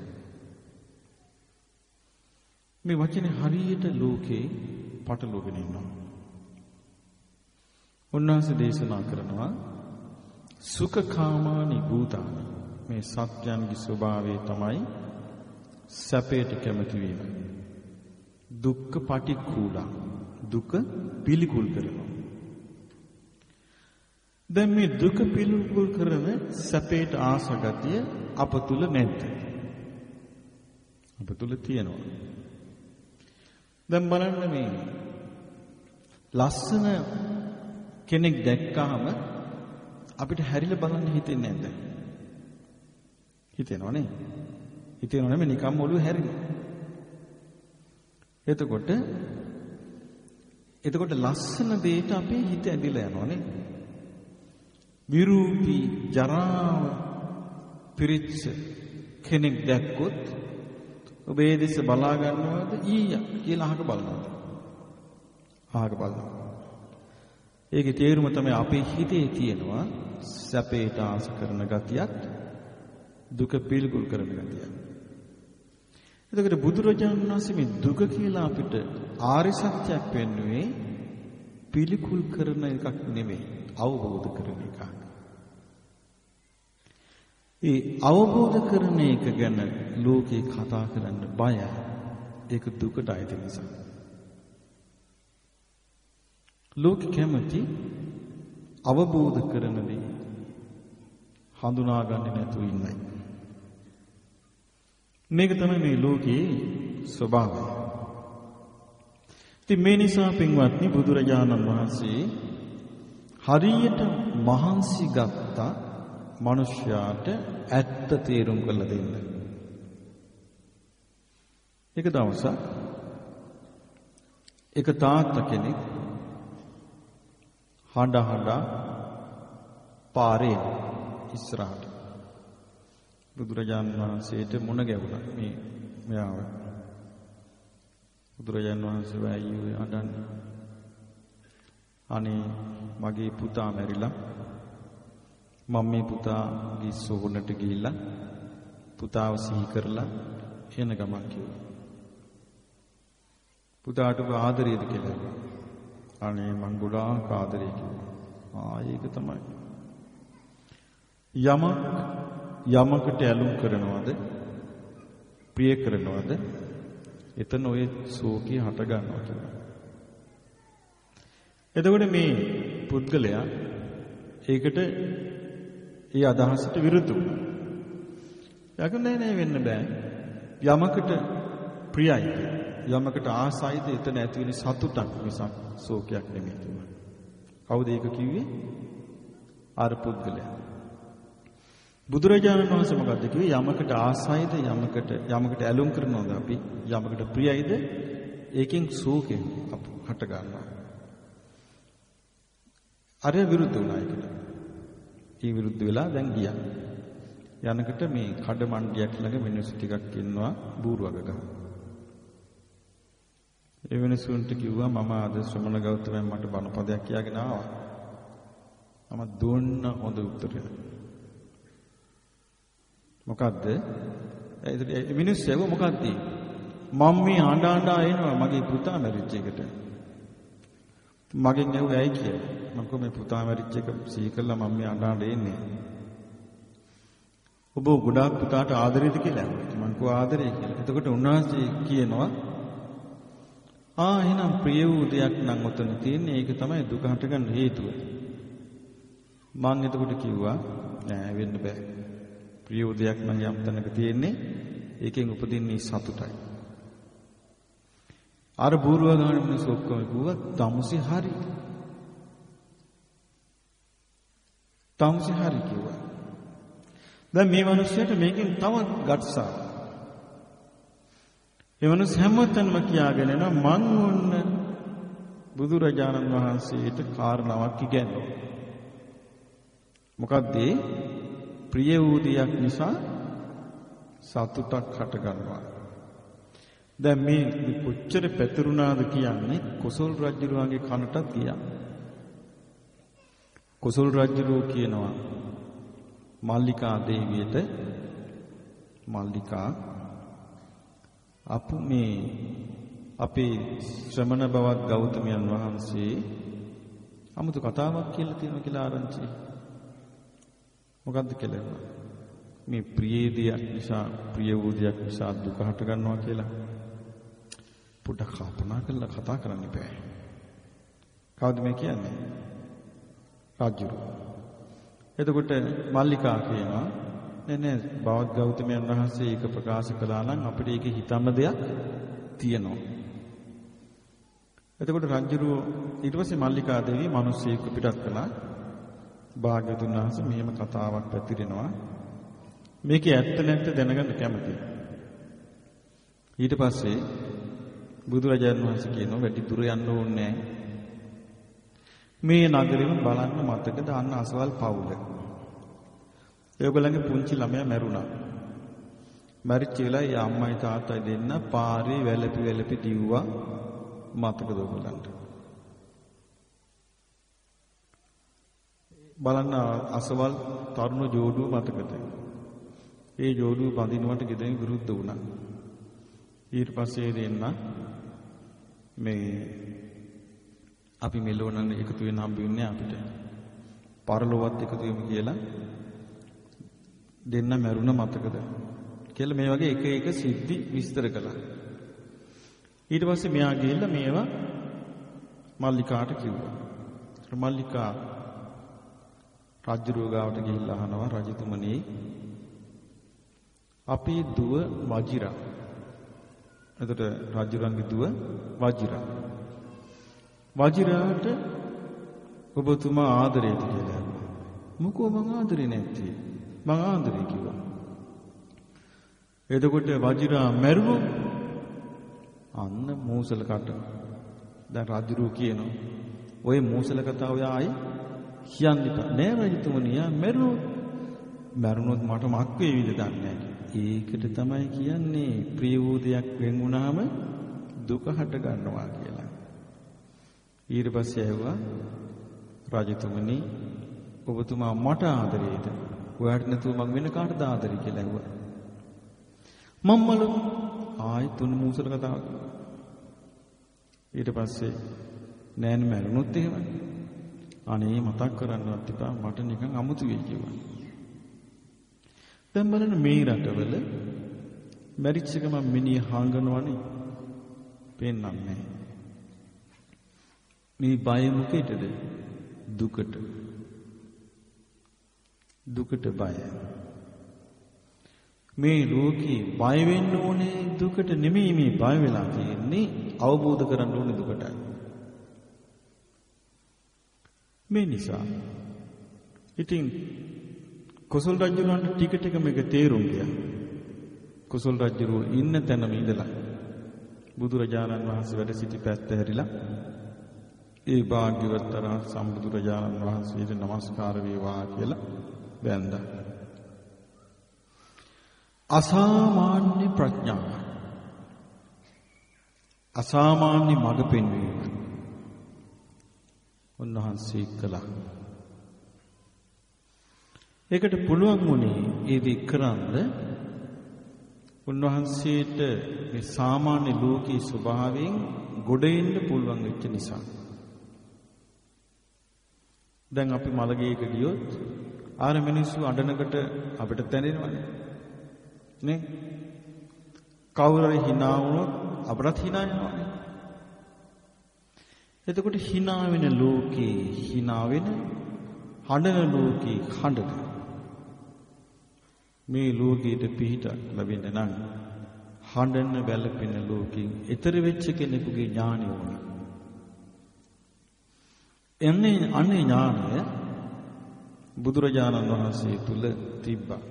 [SPEAKER 2] මේ වචනේ හරියට ලෝකේ පටලවගෙන ඉන්නවා. උන්වහන්සේ දේශනා කරනවා සුඛකාමානි භූතානි මේ සත්‍යයන්ගේ ස්වභාවය තමයි සැපයට කැමති වීම. දුක්ඛ පටික්කුලා දුක පිළිකුල් කරනවා. දැන් මේ දුක පිළිකුල් කරන සැපයට ආසගතිය අප තුල නැද්ද? අප තුල තියෙනවා. දැන් බලන්න මේ ලස්සන කෙනෙක් දැක්කාම අපිට හැරිලා බලන්න හිතෙන්නේ නැද්ද? හිතෙනව නේ. හිතෙනව නෙමෙයි නිකම්ම ඔළුව හැරෙනවා. එතකොට එතකොට ලස්සන දෙයට අපේ හිත ඇදිලා යනවා නේ. විරූපී ජරාව පිරිච්ච කෙනෙක් දැක්කොත් ඔබ ඒ දෙස බලා ගන්නවද ඊය කියලා අහක බලනවද? අහක බලනවා. ඒකේ තේරුම තමයි අපේ හිතේ තියෙනවා සැපේට ආස කරන ගතියක් දුක පිළිකුල් කරන ගතිය. එතකොට බුදුරජාණන් වහන්සේ මේ දුක කියලා අපිට ආර්ය සත්‍යයක් පෙන්වුවේ පිළිකුල් කරන එකක් නෙමෙයි අවබෝධ කරන එකක්. ඒ අවබෝධ කරන එක ගැන ලෝකේ කතා කරන්න බයයි. ඒක දුකට අයිති නිසා. ලෝක කැමති අවබෝධ කරන දේ හඳුනාගන්නේ නැතුව ඉන්නයි. මේක තමයි මේ ලෝකයේ ස්වභාවය. ඉතින් මේ නිසා පින්වත්නි බුදුරජාණන් වහන්සේ හරියට මහන්සි ගත්ත මිනිසයාට ඇත්ත තේරුම් කරලා දෙන්න. එක දවසක් එක තාත්තා කෙනෙක් හඬ හඬ පාරේ ඉස්සරහට බුදුරජාන් වහන්සේට මුණ ගැහුණා මේ මෙයාව. බුදුරජාන් වහන්සේ වෑයුවේ අඬන්නේ. අනේ මගේ පුතා මැරිලා මම මේ පුතාගේ සොහොනට ගිහිල්ලා පුතාව සිහි කරලා එන ගමන් කිව්වා. පුතාට ආදරේද කියලා. අනේ මං ගොඩාක් ආදරේ කිව්වා. ආ ඒක තමයි. යමක් යමකට ඇලුම් කරනවද ප්‍රිය කරනවද එතන ඔය ශෝකී හට ගන්නවා කියනවා. එතකොට මේ පුද්ගලයා ඒකට ඒ අදහසට විරුද්ධ වුණා. යකනේ නෑ වෙන්න බෑ. යමකට ප්‍රියයි යමකට ආසයිද එතන ඇති වෙන සතුටක් මිසක් ශෝකයක් නෙමෙයි කිව්වා. කවුද ඒක කිව්වේ? අර පුද්ගලයා. බුදුරජාණන් වහන්සේ මොකද්ද කිව්වේ යමකට ආසයිද යමකට යමකට ඇලුම් කරනවද අපි යමකට ප්‍රියයිද ඒකෙන් සෝකෙන් හට ගන්නවා අරය විරුද්ධ වුණා ඒකට ඒ විරුද්ධ වෙලා දැන් ගියා යනකට මේ කඩ මණ්ඩියක් ළඟ මිනිස්සු ටිකක් ඉන්නවා බූරුවක ගහ ඒ වෙනසුන්ට කිව්වා මම අද ශ්‍රමණ ගෞතමයන් මට බණපදයක් කියාගෙන ආවා මම දුන්න හොඳ උත්තරයක් මොකද්ද? ඒ මිනිස්සු ඇහුව මොකක්ද? මම මේ ආඬ ආඬ එනවා මගේ පුතා මැරිච්ච එකට. මගෙන් ඇහුව ඇයි කියලා. මම කිව්වා මේ පුතා මැරිච්ච එක සිහි කළා මම මේ අඬාඬ එන්නේ. ඔබ ගොඩාක් පුතාට ආදරේද කියලා ඇහුවා. මම කිව්වා ආදරේ කියලා. එතකොට උන්වහන්සේ කියනවා ආ එහෙනම් ප්‍රිය වූ දෙයක් නම් ඔතන තියෙන්නේ ඒක තමයි දුක හටගන්න හේතුව. මම එතකොට කිව්වා නෑ වෙන්න බෑ. ප්‍රිය වූ දෙයක් නම් යම් තැනක තියෙන්නේ ඒකෙන් උපදින්නේ සතුටයි. අර බූරුව ගාන මිනිස්සු ඔක්කොම කිව්වා තමුසි හරි. තමුසි හරි කිව්වා. දැන් මේ මිනිස්සයාට මේකෙන් තවත් ගට්සා. ඒ මිනිස් හැමතැනම කියාගෙන යනවා මං වොන්න බුදුරජාණන් වහන්සේට කාරණාවක් ඉගැන්වුවා. මොකද්ද ප්‍රිය වූ දෙයක් නිසා සතුටක් හට ගන්නවා. දැන් මේ කොච්චර පැතිරුණාද කියන්නේ කොසල් රජුගේ කනටත් ගියා. කොසල් රජුරෝ කියනවා මල්ලිකා දේවියට මල්ලිකා අපු මේ අපේ ශ්‍රමණ බවත් ගෞතමයන් වහන්සේ 아무තු කතාවක් කියලා තියෙනවා කියලා ආරංචි. මොකද්ද කියලා? මේ ප්‍රිය දෙයක් නිසා ප්‍රිය වූ දෙයක් නිසා දුක හට ගන්නවා කියලා. පොඩ්ඩක් කල්පනා කරලා කතා කරන්න බෑ. කවුද මේ කියන්නේ? රාජ්‍යරු. එතකොට මල්ලිකා කියනවා නෑ නෑ බවත් ගෞතමයන් වහන්සේ ඒක ප්‍රකාශ කළා නම් අපිට ඒකේ හිතන්න දෙයක් තියෙනවා. එතකොට රාජ්‍යරු ඊට පස්සේ මල්ලිකා දේවිය මිනිස්සෙක් පිටත් කළා. භාග්‍යතුන් වහන්සේ මෙහෙම කතාවක් පැතිරෙනවා. මේකේ ඇත්ත නැත්ත දැනගන්න කැමතියි. ඊට පස්සේ බුදුරජාණන් වහන්සේ කියනවා වැඩි දුර යන්න ඕනේ මේ නගරෙම බලන්න මතකද අන්න අසවල් පවුල. ඒගොල්ලන්ගේ පුංචි ළමයා මැරුණා. මැරිච්ච වෙලාවේ අම්මයි තාත්තයි දෙන්න පාරේ වැළපි වැළපි දිව්වා මතකද ඔයගොල්ලන්ට? බලන්න අසවල් තරුණ ජෝඩුව මතකද? ඒ ජෝඩුව බඳිනවට ගෙදරින් විරුද්ධ වුණා. ඊට පස්සේ දෙන්න මේ අපි මෙලෝ නම් එකතු වෙන හම්බ වෙන්නේ අපිට. පරලොවත් එකතු වෙමු කියලා දෙන්න මැරුණ මතකද? කියලා මේ වගේ එක එක සිද්ධි විස්තර කළා. ඊට පස්සේ මෙයා ගිහිල්ලා මේවා මල්ලිකාට කිව්වා. මල්ලිකා රජුරුව ගාවට ගිහිල්ලා අහනවා රජතුමනි අපේ දුව වජිරා. එතකොට රජුරන්ගේ දුව වජිරා. වජිරාට ඔබතුමා ආදරේද කියලා. මොකෝ මං ආදරේ නැත්තේ. මං ආදරේ කිව්වා. එතකොට වජිරා මැරුණොත් අන්න මූසල කට. දැන් රජුරු කියනවා. ඔය මූසල කතාව ඔය ආයි කියන්න එපා. නෑ රජතුමනි යා මැරුණොත් මැරුණොත් මට මක් වේවිද දන්නේ ඒකට තමයි කියන්නේ ප්‍රිය වූ දෙයක් වෙන් වුණාම දුක හට ගන්නවා කියලා. ඊට පස්සේ ඇහුවා රජතුමනි ඔබතුමා මට ආදරේද? ඔයාට නැතුව මං වෙන කාටද ආදරේ කියලා ඇහුවා. මම්මලු ආයි තුන් මූසල කතාවක්. ඊට පස්සේ නෑන මැරුණොත් එහෙමයි. අනේ මතක් කරන්නවත් එපා මට නිකන් අමුතු වෙයි කිව්වා. දැන් බලන්න මේ රටවල මැරිච්ච ගමන් මිනිහ හංගනවනේ. පේන්නන්නේ මේ බය මොකේද? දුකට. දුකට බය. මේ ලෝකේ බය වෙන්න ඕනේ දුකට නෙමෙයි මේ බය වෙලා තියෙන්නේ අවබෝධ කරගන්න ඕනේ දුකටයි. මේ නිසා ඉතින් කොසල් රජුලන්ට ටික ටික මේක තේරුම් ගියා. කොසල් රජුරුව ඉන්න තැනම ඉඳලා බුදුරජාණන් වහන්සේ වැඩ සිටි පැත්ත හැරිලා ඒ භාග්‍යවත්තර සම්බුදුරජාණන් වහන්සේට নমස්කාර වේවා කියලා වැඳා. අසාමාන්‍ය ප්‍රඥාව අසාමාන්‍ය මඟ පෙන්වීම උන්වහන්සේ කළා. ඒකට පුළුවන් වුණේ ඒ දේ කරන්න උන්වහන්සේට මේ සාමාන්‍ය ලෝකී ස්වභාවයෙන් ගොඩ එන්න පුළුවන් වෙච්ච නිසා. දැන් අපි මලගේක ගියොත් ආර මිනිස්සු අඬනකට අපිට තැනෙනවනේ. නේ? කවුරු හරි hina වුණොත් අපටත් hina යනවනේ. එතකොට hina වෙන ලෝකේ hina වෙන හඬන ලෝකේ හඬන මේ ලෝකීට පිහිට ලැබෙන්න නම් හඬන වැළපෙන ලෝකෙන් ඈතර වෙච්ච කෙනෙකුගේ ඥානය ඕනේ. එන්නේ අනේ ඥානය බුදුරජාණන් වහන්සේ තුල තිබ්බා.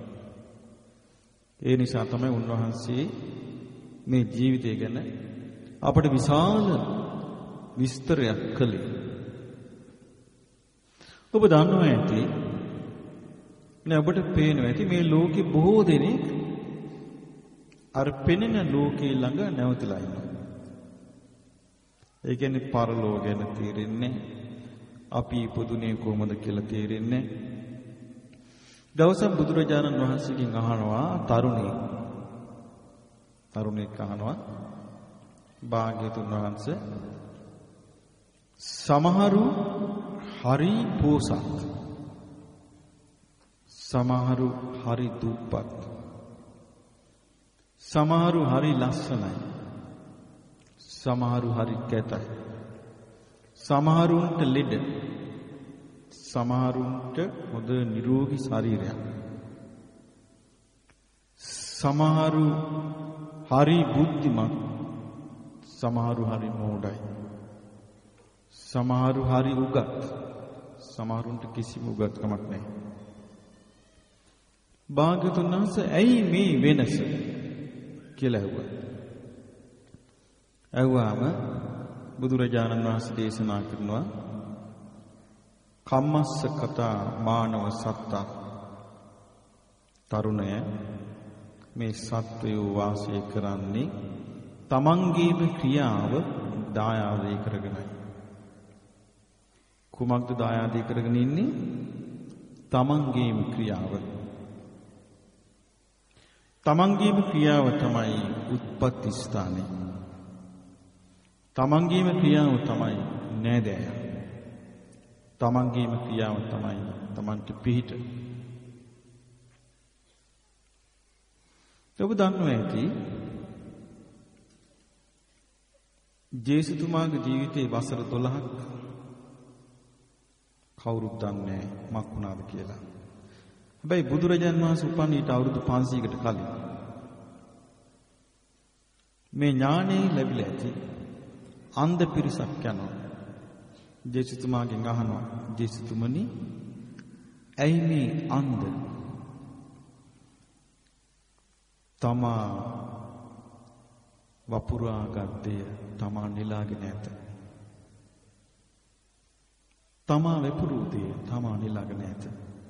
[SPEAKER 2] ඒ නිසා තමයි උන්වහන්සේ මේ ජීවිතය ගැන අපට විශාල විස්තරයක් කළේ. ඔබ දන්නවා ඇති නේ ඔබට පේනවා ඇති මේ ලෝකේ බොහෝ දෙනෙක් අර පෙනෙන ලෝකේ ළඟ නැවතිලා ඉන්නවා. ඒ කියන්නේ පරලෝ ගැන තීරෙන්නේ අපි ඉපදුනේ කොහොමද කියලා තේරෙන්නේ දවසක් බුදුරජාණන් වහන්සේගෙන් අහනවා තරුණයෙක් තරුණයෙක් අහනවා භාග්‍යතුන් වහන්සේ සමහරු හරි පෝසත්. සමහරු හරි දුප්පත්. සමහරු හරි ලස්සනයි. සමහරු හරි කැතයි. සමහරුන්ට ලෙඩ. සමහරුන්ට හොඳ නිරෝගී ශරීරයක්. සමහරු හරි බුද්ධිමත්. සමහරු හරි මෝඩයි. සමහරු හරි උගත්. සමහරුන්ට කිසිම උගත්කමක් නැහැ. භාග්‍යතුන් වහන්සේ ඇයි මේ වෙනස? කියලා ඇහුවා. ඇහුවාම බුදුරජාණන් වහන්සේ දේශනා කරනවා කම්මස්ස කතා මානව සත්තා තරුණය මේ සත්වයෝ වාසය කරන්නේ තමන්ගේම ක්‍රියාව දායාදේ කරගෙනයි. කුමක්ද දායාදේ කරගෙන ඉන්නේ? තමන්ගේම ක්‍රියාව. තමන්ගේම ක්‍රියාව තමයි උත්පත්ති ස්ථානය තමන්ගේම ක්‍රියාව තමයි නෑදෑය. තමන්ගේම ක්‍රියාව තමයි තමන්ට පිහිට. ඔබ දන්නවා ඇති ජේසුතුමාගේ ජීවිතේ වසර 12ක් කවුරුත් දන්නේ මක් වුණාද කියලා. හැබැයි බුදුරජාන් වහන්සේ උපන් ඊට අවුරුදු 500කට කලින් මේ ඥානෙ ලැබිලා ඇති අන්ධ පිරිසක් යනවා. ජේසුතුමාගෙන් අහනවා ජේසුතුමනි ඇයි මේ අන්ධ තමා වපුරා ගත්තේ තමා නෙලාගෙන ඇත. තමා වැපුරු දේ තමා නෙලාගෙන ඇත.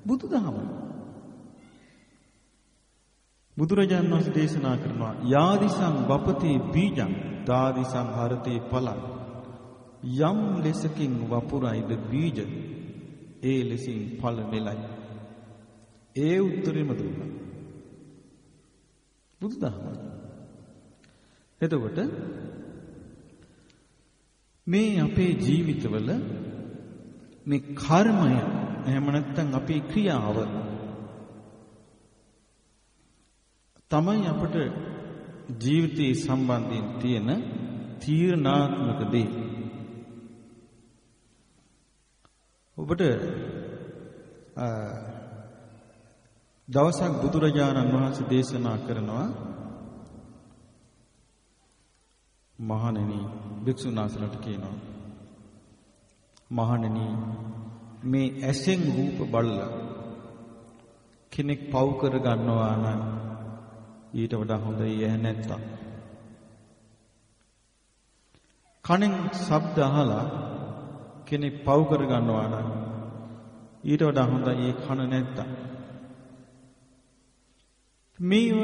[SPEAKER 2] බුදුදහම බුදුරජාණන් වහන්සේ දේශනා කරනවා යාදිසං වපති බීජං දාදිසං හරතේ පලං යම් ලෙසකින් වපුරයිද බීජ ඒ ලෙසින් ඵල නෙලයි ඒ උත්තරෙම දුන්නා. බුදුදහම. එතකොට මේ අපේ ජීවිතවල මේ කර්මය එහෙම නැත්නම් අපේ ක්‍රියාව තමයි අපට ජීවිතයේ සම්බන්ධයෙන් තියෙන තීරණාත්මක දේ. ඔබට දවසක් බුදුරජාණන් වහන්සේ දේශනා කරනවා මහණෙනි භික්ෂුන් වහන්සේලාට කියනවා මහණෙනි මේ ඇසෙන් රූප බලලා කෙනෙක් පව් කර ගන්නවා නම් ඊට වඩා හොඳ ඊය නැත්තම්. කනෙන් ශබ්ද අහලා කෙනෙක් පව් කර ගන්නවා නම් ඊට වඩා හොඳ ඒ කන නැත්තම්. මේව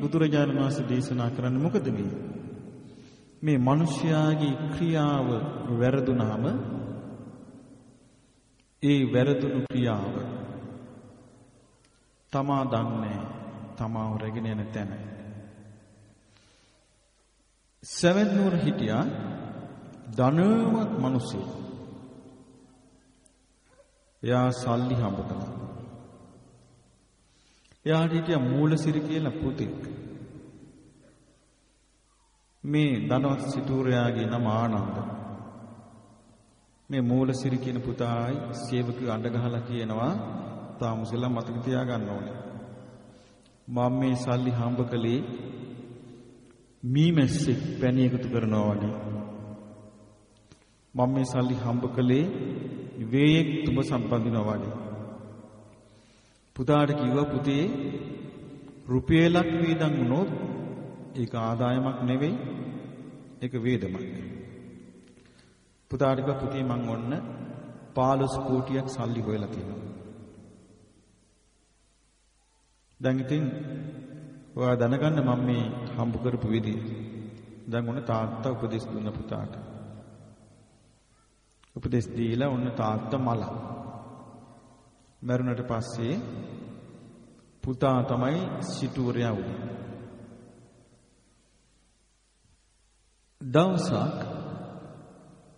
[SPEAKER 2] බුදුරජාණන් වහන්සේ දේශනා කරන්නේ මොකද මේ? මේ මිනිස්යාගේ ක්‍රියාව වැරදුනාම ඒ වැරදුණු ක්‍රියාව තමා දන්නේ තමාව රැගෙන යන තැන. සෙවන් නුවර හිටියා ධනවත් මිනිස්සු. එයා සල්ලි හම්බ කළා. එයාට හිටිය මූලසිරි කියලා පුතෙක්. මේ ධනවත් සිටුවරයාගේ නම ආනන්ද. මේ මූලසිරි කියන පුතායි සේවකයෝ අඬ ගහලා කියනවා තාම ඉස්සෙල්ලා මතක තියාගන්න ඕනේ. මම මේ සල්ලි හම්බ කළේ මීමැස්සෙක් පැණි එකතු කරනවා වගේ. මම මේ සල්ලි හම්බ කළේ වේයෙක් තුඹ සම්බන්ධිනවා වගේ. පුතාට කිව්වා පුතේ රුපියලක් වේදන් වුණොත් ඒක ආදායමක් නෙවෙයි ඒක වේදමක්. පුතාට කිව්වා පුතේ මං ඔන්න 15 කෝටියක් සල්ලි හොයලා තියෙනවා. දැන් ඉතින් ඔයා දැනගන්න මම මේ හම්බ කරපු විදිය. දැන් ඔන්න තාත්තා උපදෙස් දුන්න පුතාට. උපදෙස් දීලා ඔන්න තාත්තා මල. මරුණට පස්සේ පුතා තමයි සිටුවරයා වුනේ. දවසක්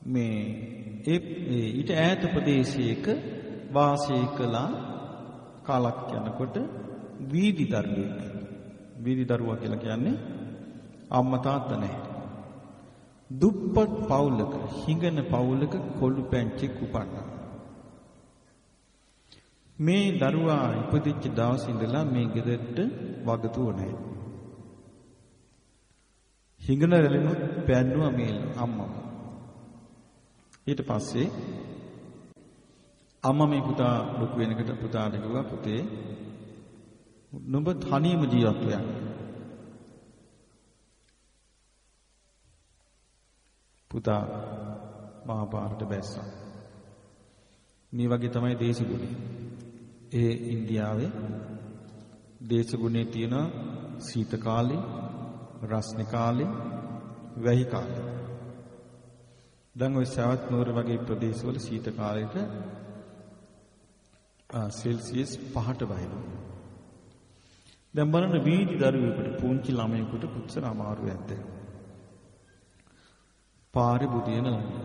[SPEAKER 2] මේ ඒ ඊට ඈත ප්‍රදේශයක වාසය කළා කාලක් යනකොට වීදි දරුවෙක්. වීදි දරුවා කියලා කියන්නේ අම්මා තාත්තා නැහැ. දුප්පත් පවුලක හිඟන පවුලක කොළු පැංචෙක් උපන්නා. මේ දරුවා ඉපදිච්ච දවසේ ඉඳලා මේ ගෙදරට වගතුව නැහැ. හිඟන රැළෙනුත් පැන්නුවා මේ අම්මා. ඊට පස්සේ අම්මා මේ පුතා ලොකු වෙනකොට පුතාට කිව්වා පුතේ නුඹ තනියම ජීවත් වෙන්න. පුතා මහා පාරට බැස්සා. මේ වගේ තමයි දේශගුණේ. ඒ ඉන්දියාවේ දේශගුණේ තියෙන සීත කාලේ, රස්නේ කාලේ, වැහි කාලේ. දැන් ওই සවැත් නුවර වගේ ප්‍රදේශවල සීත කාලෙට සෙල්සියස් 5ට වහිනවා. දැන් බලන්න වීදි දරුවෙකුට පුංචි ළමයෙකුට පුච්චර අමාරු ඇද්ද? පාරේ බුදියන ළමයි.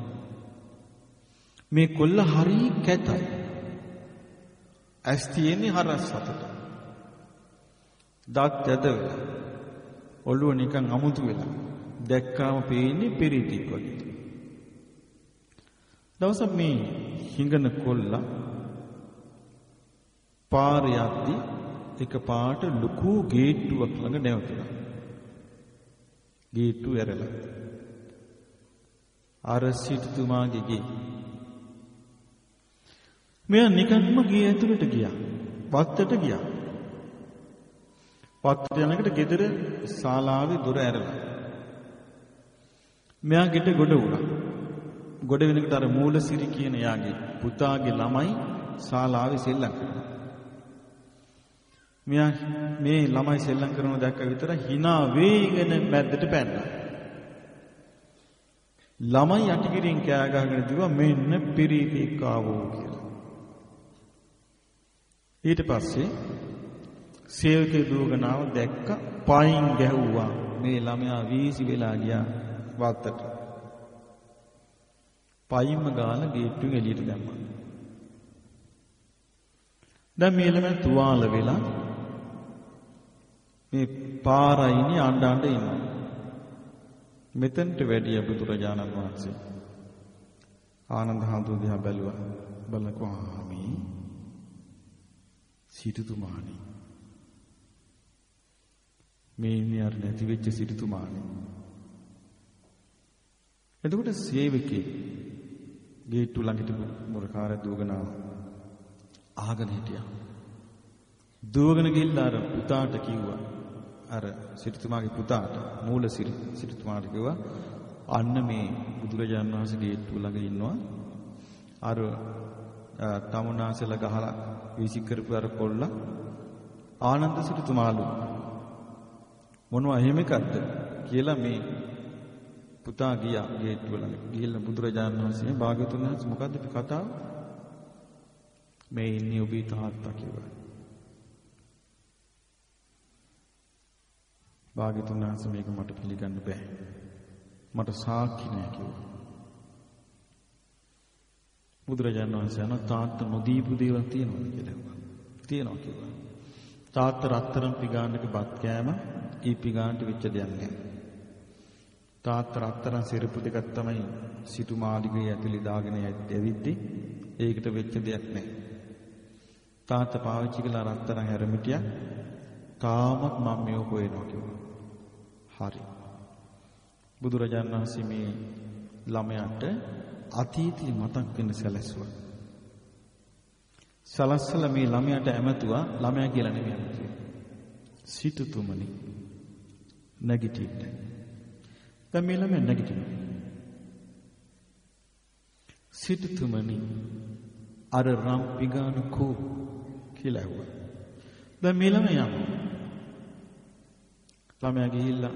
[SPEAKER 2] මේ කොල්ල හරි කැතයි. ඇස් තියෙන්නේ හරස් අතට. දත් ඇද වෙලා. ඔළුව නිකන් අමුතු වෙලා. දැක්කාම පේන්නේ පෙරිටික් වගේ. දවසක් මේ හිඟන කොල්ලා පාරේ යද්දී එක පාට ලুকু ගේට්ටුවක් ළඟ නැවතුණා. ගේට්ටුව ඇරලා. අර සිටුතුමාගේ ගේ. මෙයා නිකන්ම ගේ ඇතුළට ගියා. වත්තට ගියා. වත්තට යනකොට ගෙදර ශාලාවේ දොර ඇරලා. මෙයා ගෙට ගොඩ වුණා. ගොඩ වෙනකොට අර මූලසිරි කියන යාගේ පුතාගේ ළමයි ශාලාවේ සෙල්ලම් කරනවා. මෙයා මේ ළමයි සෙල්ලම් කරනවා දැක්ක විතර hina වේගෙන මැද්දට පැන්නා. ළමයි යටිකිරින් කෑ ගහගෙන දිව්වා මෙන්න පිරිපික් ආවෝ කියලා. ඊට පස්සේ සේවකේ දුවගෙනාව දැක්ක පයින් ගැහුවා. මේ ළමයා වීසි වෙලා ගියා වත්තට. පයින්ම ගාලා ගේට්ටුවෙන් එළියට දැම්මා. දැන් මේ ළමයා තුවාල වෙලා මේ පාරයිනේ අඬ අඬ ඉන්නවා. මෙතෙන්ට වැඩිය බුදුරජාණන් වහන්සේ ආනන්ද හාමුදුරුවෝ දිහා බැලුවා. බලකෝ මේ සිටුතුමානි. මේ ඉන්නේ අර නැති වෙච්ච සිටුතුමානි. එතකොට සේවකේ ගේට්ටු ළඟට මුරකාරය දුවගෙන ආගෙන හිටියා. දුවගෙන ගිහිල්ලා අර පුතාට කිව්වා අර සිටුතුමාගේ පුතාට මූල සිටුතුමාට කිව්වා අන්න මේ බුදුරජාණන් වහන්සේ ගේට්ටුව ළඟ ඉන්නවා. අර තමුනාසල ගහලා වීසි කරපු අර කොල්ල ආනන්ද සිටුතුමාලු. මොනවා එහෙම එකක්ද? කියලා මේ පුතා ගියා ගේට්ටුව ළඟ. ගිහිල්ලා බුදුරජාණන් වහන්සේ භාග්‍යතුන් වහන්සේ මොකද්ද මේ කතාව? මේ ඉන්නේ ඔබේ තාත්තා කිව්වා භාග්‍යතුන් වහන්සේ මේක මට පිළිගන්න බෑ. මට සාක්ෂි නෑ කිව්වා. බුදුරජාණන් වහන්සේ අන තාත්තා නොදීපු දේවල් තියෙනවද කියලා ඇහුවා. තියෙනවා කිව්වා. තාත්තා රත්තරන් පිගාන්නක බත් කෑම ඊ පිගාන්නට වෙච්ච දෙයක් නෑ. තාත්තා රත්තරන් සිරපු දෙකක් තමයි සිටු මාලිගයේ ඇතුලේ දාගෙන ඇවිද්දි. ඒකට වෙච්ච දෙයක් නෑ. තාත්තා පාවිච්චි කළ රත්තරන් හැරමිටියක් තාමත් මම මේව හොයනවා කිව්වා. හරි. බුදුරජාණන් වහන්සේ මේ ළමයාට අතීතය මතක් වෙන්න සැලැස්සුවා. සලස්සලා මේ ළමයාට ඇමතුවා ළමයා කියලා නෙමෙයි ඇමතුවේ. සිටුතුමනි නැගිටින්න. දැන් මේ ළමයා නැගිටිනවා. සිටුතුමනි අර රම් පිගාන කෝ කියලා ඇහුවා. දැන් මේ ළමයා යනවා. ළමයා ගිහිල්ලා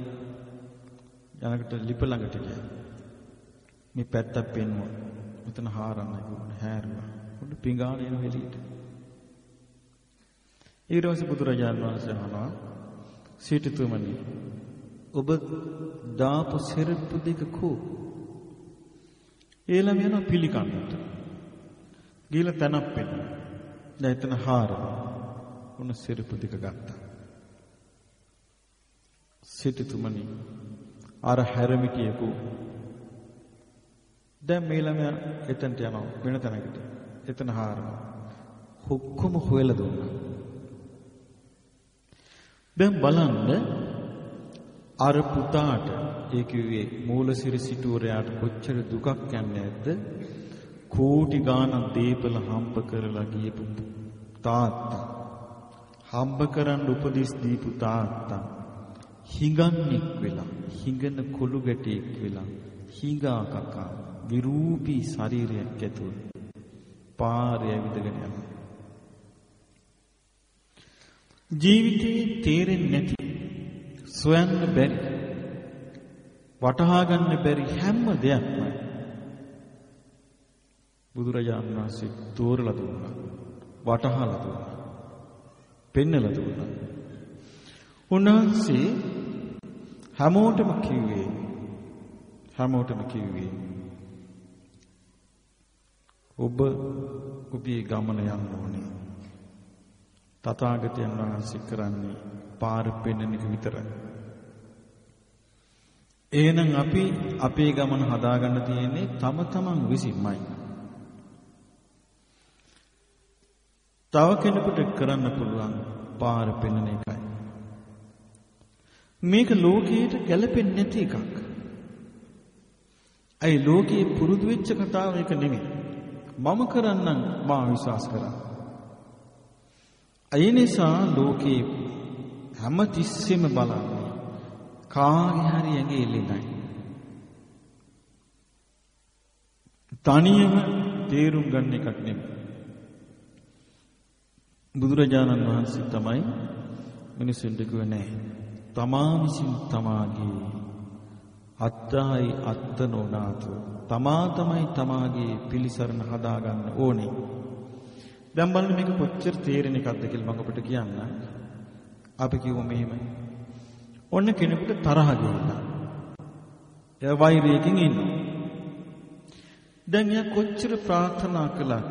[SPEAKER 2] යනකට ලිප ළඟට ගියා. මේ පැත්තක් පෙන්නුවා. මෙතන හාරන්නයි කිව්වනේ හැරුවා. උඩ පිඟාන එන එළියට. ඊට පස්සේ බුදුරජාණන් වහන්සේ අහනවා සිටුතුමනි ඔබ දාපු සෙරප්පු දෙක කෝ? ඒ ළමයා යනවා පිළිකන්නට. ගිහලා තනක් පෙන්නුවා. දැන් එතන හාරනවා. උන සෙරප්පු දෙක ගත්තා. සිටුතුමනි අර හැරමිටියකෝ දැන් මේ ළමයා එතනට යනවා වෙන තැනකට. එතන හාරනවා. ඔක්කොම හොයලා දුන්නා. දැන් බලන්න අර පුතාට ඒ කිව්වේ මූලසිරි සිටුවරයාට කොච්චර දුකක් යන්නේ නැද්ද? කෝටි ගාණක් දීපල හම්බ කරලා ගියපු තාත්තා. හම්බ කරන්න උපදෙස් දීපු තාත්තා. හිඟන්නෙක් වෙලා, හිඟන කොළු ගැටෙක් වෙලා, හිඟා කකා විරූපී ශරීරයක් ඇතුව පාරේ ඇවිදගෙන යනවා. ජීවිතේ තේරෙන්නේ නැති සොයන්න බැරි වටහා ගන්න බැරි හැම දෙයක්ම බුදුරජාණන් වහන්සේ තෝරලා දුන්නා වටහාලා දුන්නා පෙන්නලා දුන්නා උන්වහන්සේ හැමෝටම කිව්වේ හැමෝටම කිව්වේ ඔබ ඔබේ ගමන යන්න ඕනේ. තථාගතයන් වහන්සේ කරන්නේ පාර පෙන්වන එක විතරයි. එහෙනම් අපි අපේ ගමන හදාගන්න තියෙන්නේ තම තමන් විසින්මයි. තව කෙනෙකුට කරන්න පුළුවන් පාර පෙන්වන එකයි. මේක ලෝකයට ගැලපෙන්නේ නැති එකක්. අයි ලෝකේ පුරුදු වෙච්ච කතාව එක නෙමෙයි. මම කරන්නම් මා විශ්වාස කරා. ඒ නිසා ලෝකේ හැම තිස්සෙම බලන්නේ කාගේ හරි ඇඟේ එල්ලෙන්නයි. තනියම තේරුම් ගන්න එකක් නෙමෙයි. බුදුරජාණන් වහන්සේ තමයි මිනිසුන්ට කිව්වේ නෑ. තමා විසින් තමාගේ අත්තායි අත්ත නොනාතු තමා තමයි තමාගේ පිළිසරණ හදාගන්න ඕනේ. දැන් බලන්න මේක කොච්චර තේරෙන එකක්ද කියලා මම ඔබට කියන්න. අපි කිව්ව මෙහෙමයි. ඔන්න කෙනෙකුට තරහ ගිහිල්ලා. එයා වෛරයකින් ඉන්නවා. දැන් එයා කොච්චර ප්‍රාර්ථනා කළා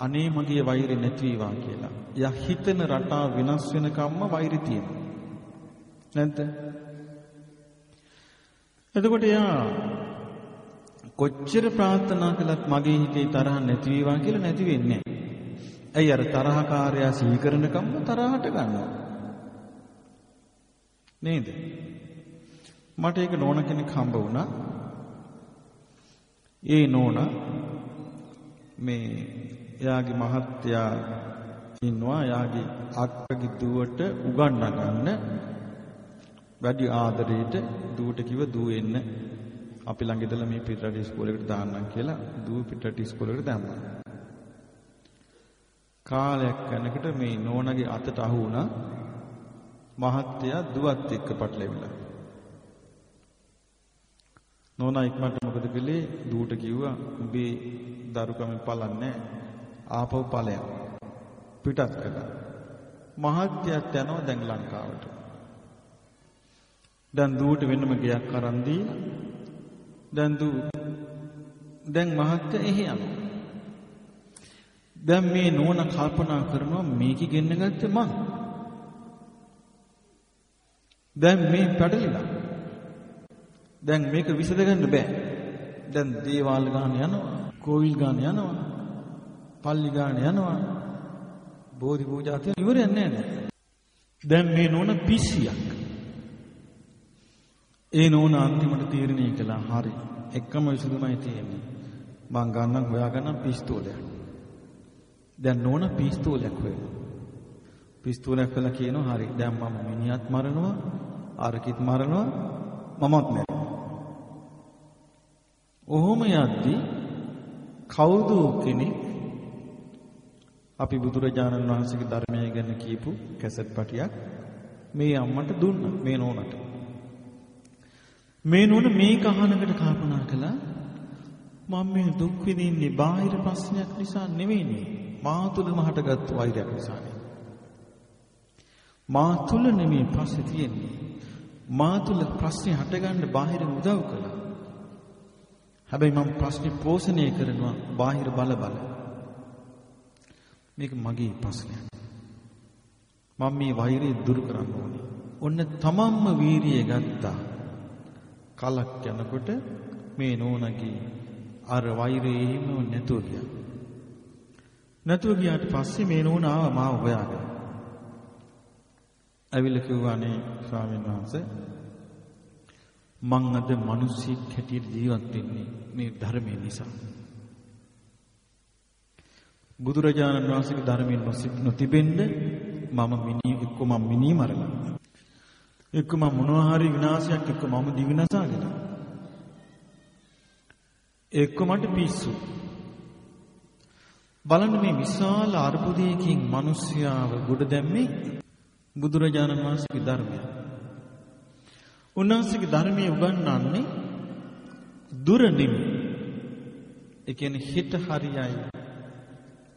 [SPEAKER 2] අනේ මගේ වෛරය නැති වේවා කියලා. එයා හිතන රටා වෙනස් වෙනකම්ම වෛරය තියෙනවා. නැද්ද? එතකොට එයා කොච්චර ප්‍රාර්ථනා කළත් මගේ හිතේ තරහ නැති වේවා කියලා නැති වෙන්නේ ඇයි අර තරහකාරයා සිහි කරනකම්ම තරහට ගන්නවා. නේද? මට ඒක නෝන කෙනෙක් හම්බ වුණා. ඒ නෝන මේ එයාගේ මහත්තයා ඉන්නවා එයාගේ අක්කගේ දුවට උගන්වා ගන්න වැඩි ආදරයට දුවට කිව්ව දූ එන්න අපි ළඟ ඉඳලා මේ පිටරට ඉස්කෝලේකට දාන්නම් කියලා දූ පිටරට ඉස්කෝලේකට දැම්මා. කාලයක් යනකොට මේ නෝනගේ අතට අහු වුණා මහත්තයා දුවත් එක්ක පටලැවිලා. නෝනා ඉක්මනට මොකද කළේ? දූට කිව්වා උඹේ දරුකමෙන් පලන්නේ ආපහු ඵලයක්. පිටත් කළා. මහත්තයාත් යනවා දැන් ලංකාවට. දැන් දුවට වෙනම ගයක් අරන් දීලා දැන් දූ දැන් මහත්තයා එහි යනවා. දැන් මේ නෝන කල්පනා කරනවා මේක ගෙන්න ගත්තේ මං. දැන් මේ පැටලිලා. දැන් මේක විසඳගන්න බෑ. දැන් දේවාල ගාන යනවා, කෝවිල් ගාන යනවා, පල්ලි ගාන යනවා. බෝධි පූජා තියෙන ඉවරයක් නෑ නේද? දැන් මේ නෝන පිස්සියක්. ඒ නෝන අන්තිමට තීරණය කළා හරි. එකම විසඳුමයි තියෙන්නේ. මං ගන්නම් හොයාගන්න පිස්තෝලයක්. දැන් නෝන පිස්තෝලයක් හොයනවා. පිස්තෝලයක් කළා කියනවා හරි. දැන් මම මිනිහත් මරනවා, අරකිත් මරනවා, මමත් මරනවා. ඔහොම යද්දි කවුද කෙනෙක් අපි බුදුරජාණන් වහන්සේගේ ධර්මය ගැන කියපු කැසට් පටියක් මේ අම්මට දුන්නා මේ නෝනට. මේ නෝන මේක අහනකට කල්පනා කළා මම මේ දුක් විඳින්නේ බාහිර ප්‍රශ්නයක් නිසා නෙවෙයිනේ. මා තුළම හටගත්තු වෛරයක් නිසානේ. මා තුළ නෙමෙයි ප්‍රශ්නේ තියෙන්නේ. මා තුළ ප්‍රශ්නේ හටගන්න බාහිර උදව් කළා. හැබැයි මම ප්‍රශ්නේ පෝෂණය කරනවා බාහිර බල බල. මේක මගේ ප්‍රශ්නයක්. මම මේ වෛරය දුරු කරන්න ඕනේ. ඔන්න තමන්ම වීරිය ගත්තා. කලක් යනකොට මේ නෝනගේ අර වෛරය එහෙම නැතුව ගියා. නැතුව ගියාට පස්සේ මේ නෝන ආවා මාව හොයාගෙන. ඇවිල්ලා කිව්වානේ ස්වාමීන් වහන්සේ මං අද මිනිස්සෙක් හැටියට ජීවත් වෙන්නේ මේ ධර්මයේ නිසා. බුදුරජාණන් වහන්සේගේ ධර්මයෙන් නොතිබෙන්න මම මිනි එක්ක මම මිනි මරලා. එක්ක මම මොනවා හරි විනාශයක් එක්ක මම දිවිනසාගෙන. එක්ක මට පිස්සු. බලන්න මේ විශාල අර්බුදයකින් මිනිස්යාව ගොඩ දැම්මේ බුදුරජාණන් වහන්සේගේ ධර්මය. උන්වහන්සේගේ ධර්මයේ උගන්වන්නේ දුර නෙමෙයි. ඒ කියන්නේ හිත හරියයි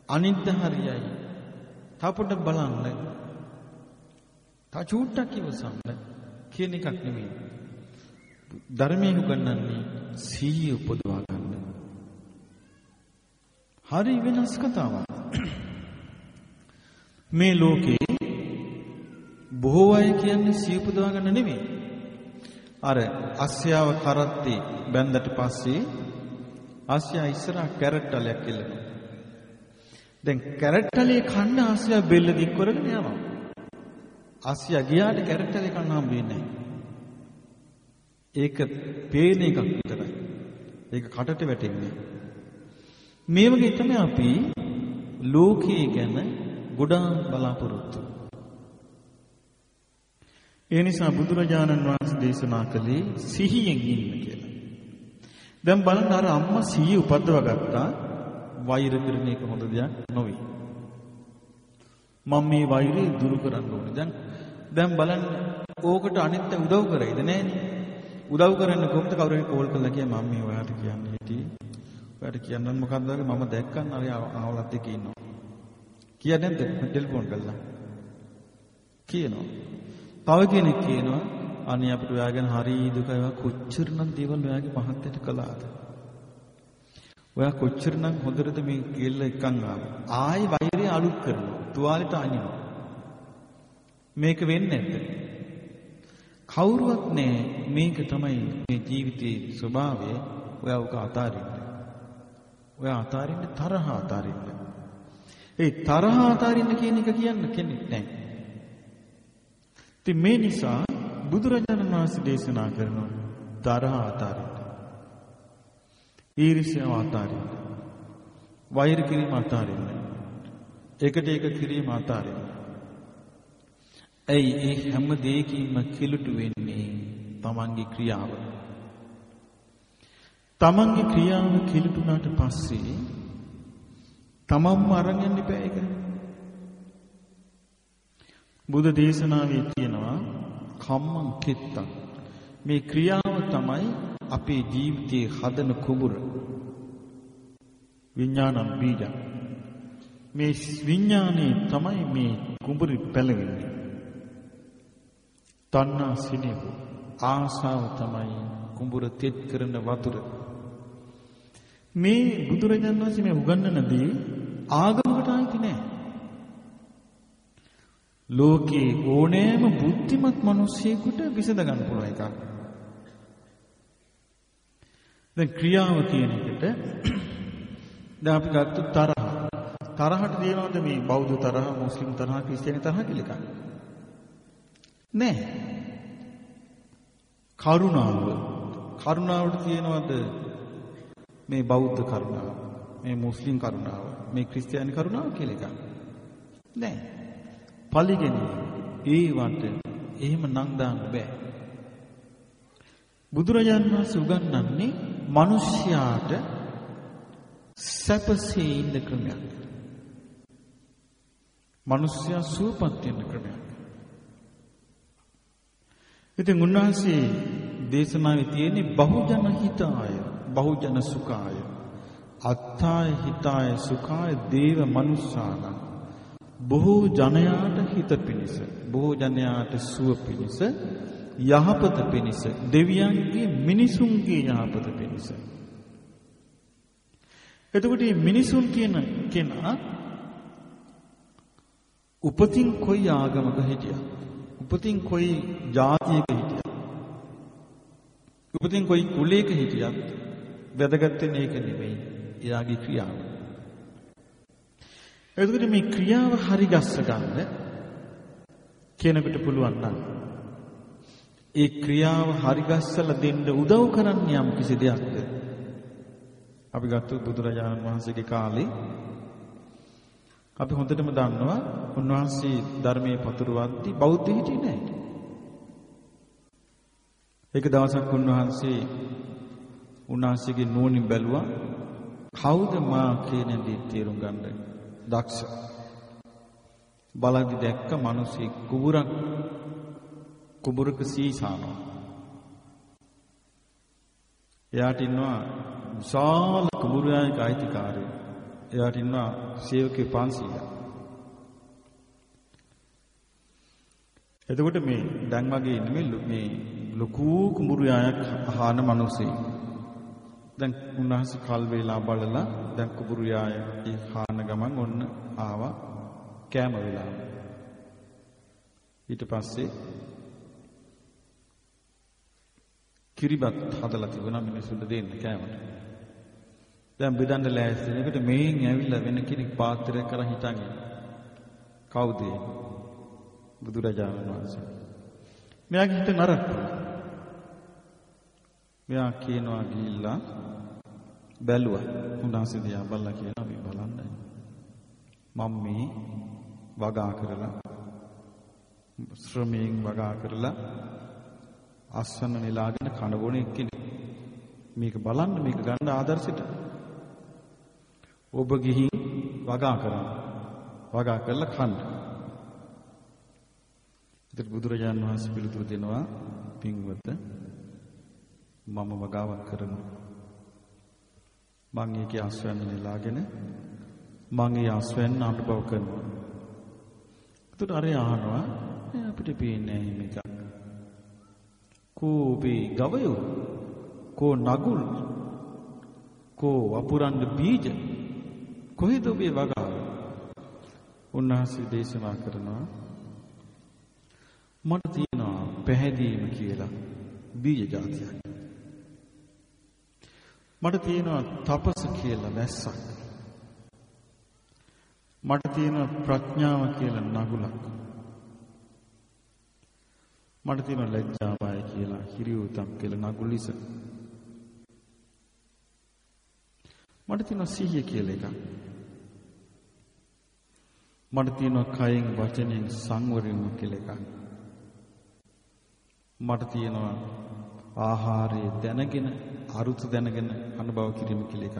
[SPEAKER 2] අනිද්ද හරියයි. තපොට බලන්න. තා චූට්ටක් ඉවසන්න කියන එකක් නෙමෙයි. ධර්මයේ උගන්වන්නේ සීය උපදවා ගන්න. හරි වෙනස් කතාවක්. මේ ලෝකේ බොහෝ අය කියන්නේ සීය උපදවා ගන්න නෙමෙයි. අර අස්යාව කරත්තේ බැන්දට පස්සේ ආසියා ඉස්සරහ කැරට්ටලයක් එල්ලනවා. දැන් කැරට්ටලේ කන්න ආසියා බෙල්ල දික් කරගෙන යනවා. ආසියා ගියාට කැරට්ටලේ කන්න හම්බ වෙන්නේ ඒක පේන එකක් විතරයි. ඒක කටට වැටෙන්නේ. මේ වගේ තමයි අපි ලෝකයේ ගැන ගොඩාක් බලාපොරොත්තු. ඒ නිසා බුදුරජාණන් වහන්සේ දේශනා කළේ සිහියෙන් ඉන්න කියලා. දැන් බලන්න අර අම්මා සිහිය උපද්දව ගත්තා. වෛර කරන එක හොඳ දෙයක් නොවේ. මම මේ වෛරය දුරු කරන්න ඕනේ. දැන් දැන් බලන්න ඕකට අනිත් උදව් කරයිද නැහනේ. උදව් කරන්න කොහොමද කවුරු හරි කෝල් කරලා කිය මම මේ ඔයාලට කියන්නේ හිටියේ. ඔයාලට කියන්න මොකද්ද වගේ මම දැක්කන් අර ආවලත් එක්ක ඉන්නවා. කියන්නේ නැද්ද ටෙලිෆෝන් කරලා? කියනවා. තව කෙනෙක් කියනවා අනේ අපිට ඔයා ගැන හරි දුකයි ඔයා කොච්චරනම් දේවල් ඔයාගේ මහත්තයට කළාද? ඔයා කොච්චරනම් හොඳටද මේ කෙල්ල එකන් ආවේ. ආයි වෛරය අලුත් කරනවා. තුවාලෙට අනිනවා. මේක වෙන්නේ නැද්ද? කවුරුවත් නෑ මේක තමයි මේ ජීවිතයේ ස්වභාවය. ඔයා උක අතාරින්න. ඔයා අතාරින්න තරහ අතාරින්න. ඒ තරහ අතාරින්න කියන එක කියන්න කෙනෙක් නෑ. ඉතින් මේ නිසා බුදුරජාණන් වහන්සේ දේශනා කරනවා තරහ අතාරින්න. ඊර්ෂ්‍යාව අතාරින්න. වෛර කිරීම අතාරින්න. එකට එක කිරීම අතාරින්න. ඇයි ඒ හැම දෙයකින්ම කිලුටු වෙන්නේ? තමන්ගේ ක්‍රියාව. තමන්ගේ ක්‍රියාව කිලුටුනාට පස්සේ තමන්ම අරන් යන්න බෑ ඒක. බුදු දේශනාවේ තියෙනවා කම්මං කෙත්තං. මේ ක්‍රියාව තමයි අපේ ජීවිතයේ හදන කුඹුර. විඥානම් බීජ. මේ විඥානේ තමයි මේ කුඹුරි පැලවෙන්නේ. තණ්හා සිනේහ ආසාව තමයි කුඹුර තෙත් කරන වතුර. මේ බුදුරජාන් වහන්සේ මේ උගන්වනදී ආගමකට අයිති නෑ. ලෝකේ ඕනෑම බුද්ධිමත් මිනිසෙකුට විසඳ ගන්න පුළුවන් එකක්. දැන් ක්‍රියාව කියන එකට දැන් අපි ගත්ත තරහ. තරහට දෙනවද මේ බෞද්ධ තරහ, මුස්ලිම් තරහ, ක්‍රිස්තියානි තරහ කියලා එකක්. නෑ. කරුණාව. කරුණාවට තියෙනවද මේ බෞද්ධ කරුණාව, මේ මුස්ලිම් කරුණාව, මේ ක්‍රිස්තියානි කරුණාව කියලා එකක්? නෑ. පලිගැනීම ඒවට එහෙම නම් දාන්න බෑ. බුදුරජාණන් වහන්සේ උගන්වන්නේ මිනිස්යාට සැපසේ ඉන්න ක්‍රමයක්. මිනිස්යා සුවපත් වෙන්න ක්‍රමයක්. ඉතින් උන්වහන්සේ දේශනාවේ තියෙන්නේ බහුජන හිතාය, බහුජන සුඛාය, අත්තාය හිතාය සුඛාය දේව මනුස්සාන. බොහෝ ජනයාට හිත පිණිස, බොහෝ ජනයාට සුව පිණිස, යහපත පිණිස, දෙවියන්ගේ මිනිසුන්ගේ යහපත පිණිස. එතකොට මේ මිනිසුන් කියන කෙනා උපතින් කොයි ආගමක හිටියත් උපතින් කොයි ජාතියක හිටියත් උපතින් කොයි කුලයක හිටියත් වැදගත් වෙන්නේ ඒක නෙමෙයි එයාගේ ක්‍රියාව. එතකොට මේ ක්‍රියාව හරි ගස්ස ගන්න කෙනෙකුට පුළුවන් නම් ඒ ක්‍රියාව හරි ගස්සලා දෙන්න උදව් කරන්න යම් කිසි දෙයක්ද අපි ගත්තොත් බුදුරජාණන් වහන්සේගේ කාලේ අපි හොඳටම දන්නවා උන්වහන්සේ ධර්මයේ පතුරවද්දී බෞද්ධ හිටියේ නැහැ. ඒක දවසක් උන්වහන්සේ උන්වහන්සේගේ නුවණින් බැලුවා කවුද මා කියන දේ තේරුම් ගන්න දක්ෂ. බලද්දි දැක්ක මිනිසෙක් කුඹුරක් කුඹුරක සීසානවා. එයාට ඉන්නවා විශාල කුඹුරයක අයිතිකාරයෝ. එයාට ඉන්නවා සේවකයෝ 500ක්. එතකොට මේ දැන් වගේ ඉන්නේ මේ ලොකු කුඹුරයයක් අහන මිනිස්සෙක්. දැන් උන්වහන්සේ කල් වේලා බලලා දැන් කුඹුරයය ඒ හාන ගමන් ඔන්න ආවා කෑම වෙලාව. ඊට පස්සේ කිරිබත් හදලා තිබුණා මිනිස්සුන්ට දෙන්න කෑමට. දැන් බෙදන්න ලෑස්ති වෙනකොට මේන් ඇවිල්ලා වෙන කෙනෙක් පාත්‍රයක් කරන් හිටන් කවුද බුදුරජාණන් වහන්සේ. මෙයාගේ හිත නරක. මෙයා කියනවා ගිහිල්ලා බැලුවා. උන්වහන්සේ දිහා බලලා කියනවා මේ බලන්න. මම මේ වගා කරලා ශ්‍රමයෙන් වගා කරලා අස්වැන්න නෙලාගෙන කන බොන එක්කෙනෙක්. මේක බලන්න මේක ගන්න ආදර්ශෙට. ඔබ ගිහින් වගා කරන්න. වගා කරලා කන්න. ඉතින් බුදුරජාන් වහන්සේ පිළිතුරු දෙනවා පින්වත මම වගාවක් කරනවා. මං ඒකේ අස්වැන්න නෙලාගෙන මං ඒ අස්වැන්න අනුභව කරනවා. එතකොට අර අහනවා අපිට පේන්නේ මේක. කෝපේ ගවයෝ කෝ නගුල් කෝ වපුරන්න බීජ කොහෙද ඔබේ වගාව? උන්වහන්සේ දේශනා කරනවා මට තියෙනවා පැහැදීම කියලා බීජ జాතියක් මට තියෙනවා තපස කියලා වැස්සක්. මට තියෙනවා ප්‍රඥාව කියලා නගුලක්. මට තියෙන ලැජ්ජාවයි කියලා හිරියුතක් කියලා නගුලිස. මට තියෙන සිහිය කියලා එකක්. මට තියෙන කයෙන් වචනෙන් සංවරයම කියලා එකක්. මට තියෙනවා ආහාරය දැනගෙන අරුත දැනගෙන අනුභව කිරීම කියලා එකක්.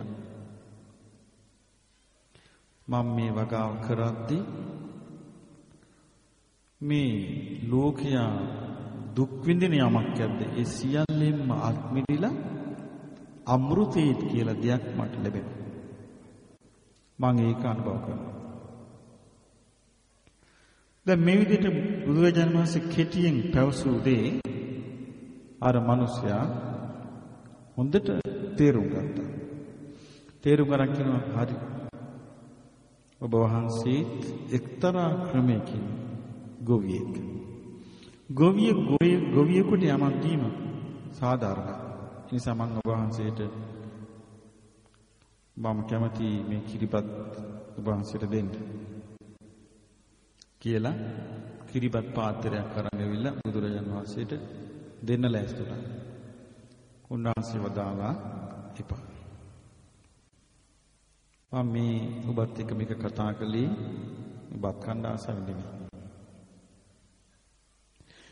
[SPEAKER 2] මම මේ වගාව කරද්දී මේ ලෝකයා දුක් විඳින යමක් ඇද්ද ඒ සියල්ලෙන්ම අත්මිදිලා අමෘතේ කියලා දෙයක් මට ලැබෙනවා මම ඒක අනුභව කරනවා දැන් මේ විදිහට බුදුරජාණන් වහන්සේ කෙටියෙන් පැවසූ දේ අර මිනිසයා හොඳට තේරුම් ගත්තා තේරුම් ගන්න කියනවා හරි ඔබ වහන්සේත් එක්තරා ක්‍රමයකින් ගොවියෙක්. ගොවිය ගොවිය ගොවියෙකුට යමක් දීම සාධාරණයි. ඒ නිසා මම ඔබ වහන්සේට මම කැමති මේ කිරිපත් ඔබ වහන්සේට දෙන්න. කියලා කිරිපත් පාත්‍රයක් අරන් ඇවිල්ලා බුදුරජාන් වහන්සේට දෙන්න ලෑස්තුණා. උන්වහන්සේ වදාලා එපා. මම මේ ඔබත් එක්ක මේක කතා කළේ බත් කන්න ආසාවෙන් නෙමෙයි.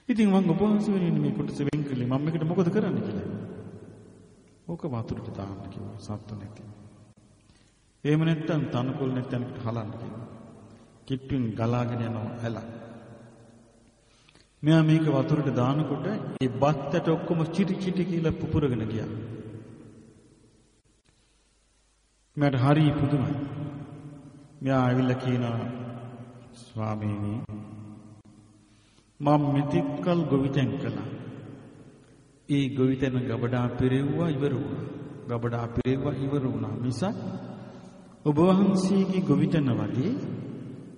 [SPEAKER 2] ඉතින් මම ඔබ වහන්සේ වෙනින් මේ කොටස වෙන් කළේ මම මේකට මොකද කරන්න කියලා. ඕක වතුරට දාන්න කිව්වා සත්තු නැති. එහෙම නැත්නම් තනකොළ නැත්නම් හලන්න කිව්වා. කිට්ටුවෙන් ගලාගෙන යනවා ඇල. මෙයා මේක වතුරට දානකොට ඒ බත්තට ඔක්කොම චිටි චිටි කියලා පුපුරගෙන ගියා. මට හරි පුදුමයි. මෙයා ඇවිල්ලා කියනවා ස්වාමීනි මම මෙතික්කල් ගොවිතැන් කළා. ඒ ගොවිතැන ගබඩා පෙරෙව්වා ඉවර වුණා. ගබඩා පෙරෙව්වා ඉවර වුණා. මිසක් ඔබ වහන්සේගේ ගොවිතැන වගේ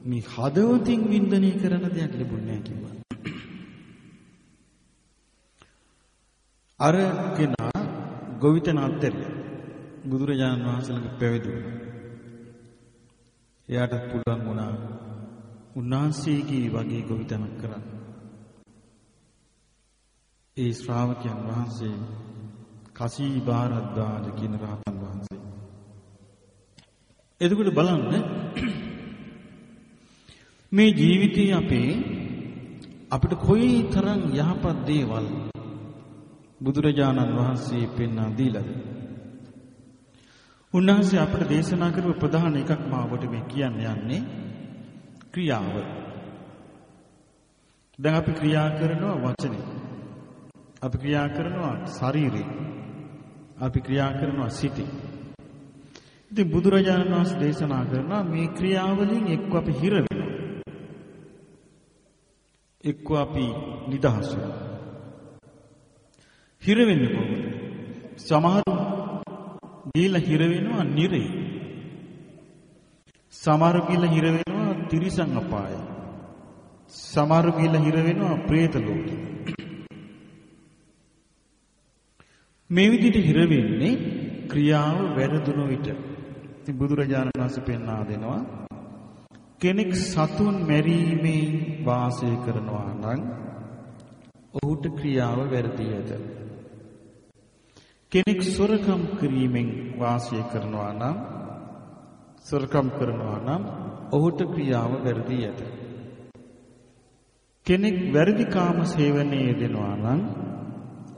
[SPEAKER 2] මේ හදවතින් වින්දනය කරන දෙයක් ලැබුණේ නැහැ කිව්වා. අර කෙනා ගොවිතැන අත්හැරියා. බුදුරජාණන් වහන්සේ ළඟ පැවිදි වුණා. එයාට පුළුවන් වුණා උන්වහන්සේගේ වගේ ගොවිතැනක් කරන්න. ඒ ශ්‍රාවකයන් වහන්සේ කසී බාරද්දාජ කියන රහතන් වහන්සේ. එතකොට බලන්න මේ ජීවිතයේ අපේ අපිට කොයි තරම් යහපත් දේවල් බුදුරජාණන් වහන්සේ පෙන්වා දීලාද? උන්වහන්සේ අපට දේශනා කරපු ප්‍රධාන එකක් මා ඔබට මේ කියන්න යන්නේ ක්‍රියාව. දැන් අපි ක්‍රියා කරනවා වචනේ. අපි ක්‍රියා කරනවා ශරීරේ. අපි ක්‍රියා කරනවා සිතේ. ඉතින් බුදුරජාණන් වහන්සේ දේශනා කරනවා මේ ක්‍රියාවලින් එක්ක අපි හිර වෙනවා. එක්ක අපි නිදහස් වෙනවා. හිර වෙන්නේ කොහොමද? සමහරු ගිහිල්ලා හිර වෙනවා නිරේ. සමහරු ගිහිල්ලා හිර වෙනවා තිරිසන් අපායේ. සමහරු ගිහිල්ලා හිර වෙනවා പ്രേත ලෝකෙ. මේ විදිහට හිර වෙන්නේ ක්‍රියාව වැරදුන විට. ඉතින් බුදුරජාණන් වහන්සේ පෙන්වා දෙනවා කෙනෙක් සතුන් මැරීමෙන් වාසය කරනවා නම් ඔහුට ක්‍රියාව වැරදි ඇත. කෙනෙක් සොරකම් කිරීමෙන් වාසය කරනවා නම් සොරකම් කරනවා නම් ඔහුට ක්‍රියාව වැරදි ඇත. කෙනෙක් වැරදි කාම සේවනයේ යෙදෙනවා නම්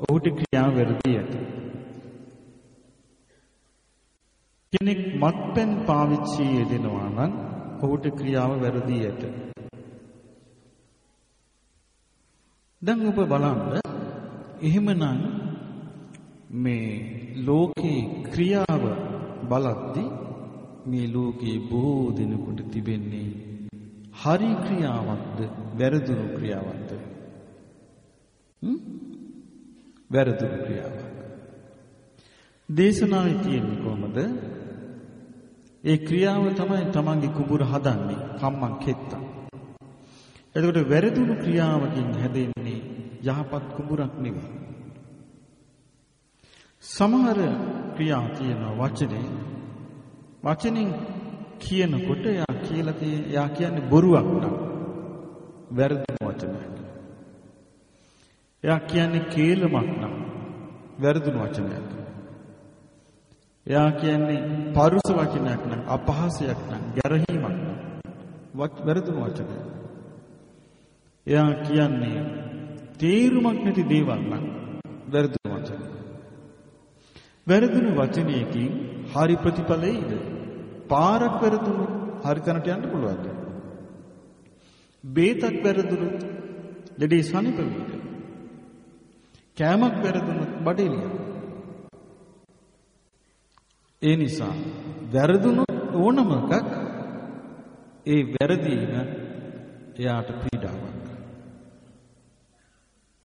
[SPEAKER 2] ඔහුට ක්‍රියාව වැරදි ඇත. කෙනෙක් මත්පැන් පාවිච්චි යෙදෙනවා නම් ඔහුට ක්‍රියාව වැරදි ඇත. දැන් ඔබ බලන්න එහෙමනම් මේ ලෝකේ ක්‍රියාව බලද්දි මේ ලෝකේ බොහෝ දෙනෙකුට තිබෙන්නේ හරි ක්‍රියාවක්ද වැරදුණු ක්‍රියාවක්ද? හ්ම්? වැරදුණු ක්‍රියාවක්. දේශනාවේ තියෙන්නේ කොහමද? ඒ ක්‍රියාව තමයි තමන්ගේ කුඹුර හදන්නේ කම්මං කෙත්තා. එතකොට වැරදුණු ක්‍රියාවකින් හැදෙන්නේ යහපත් කුඹුරක් නෙවෙයි. සමහර ක්‍රියා තියෙන වචනේ වචනෙන් කියනකොට යා කියලා tie යා කියන්නේ බොරුවක් නම් වැරදුණු වචනයක්. එයා කියන්නේ කේලමක් නම් වැරදුණු වචනයක්. එයා කියන්නේ පරුස වචනයක් නම් අපහාසයක් නම් ගැරහීමක් නම් වැරදුණු වචනයක්. එයා කියන්නේ තේරුමක් නැති දේවල් නම් වැරදුණු වචන. වැරදුණු වචනයකින් හරි ප්‍රතිඵලෙයිද? පාරක් වැරදුණු හරි තැනට යන්න පුළුවන්ද? බේතක් වැරදුණොත් ලෙඩේ සනීප වෙයිද? කෑමක් වැරදුණොත් බඩේලිය. ඒ නිසා වැරදුණොත් ඕනම එකක් ඒ වැරදීම එයාට පීඩාවක්.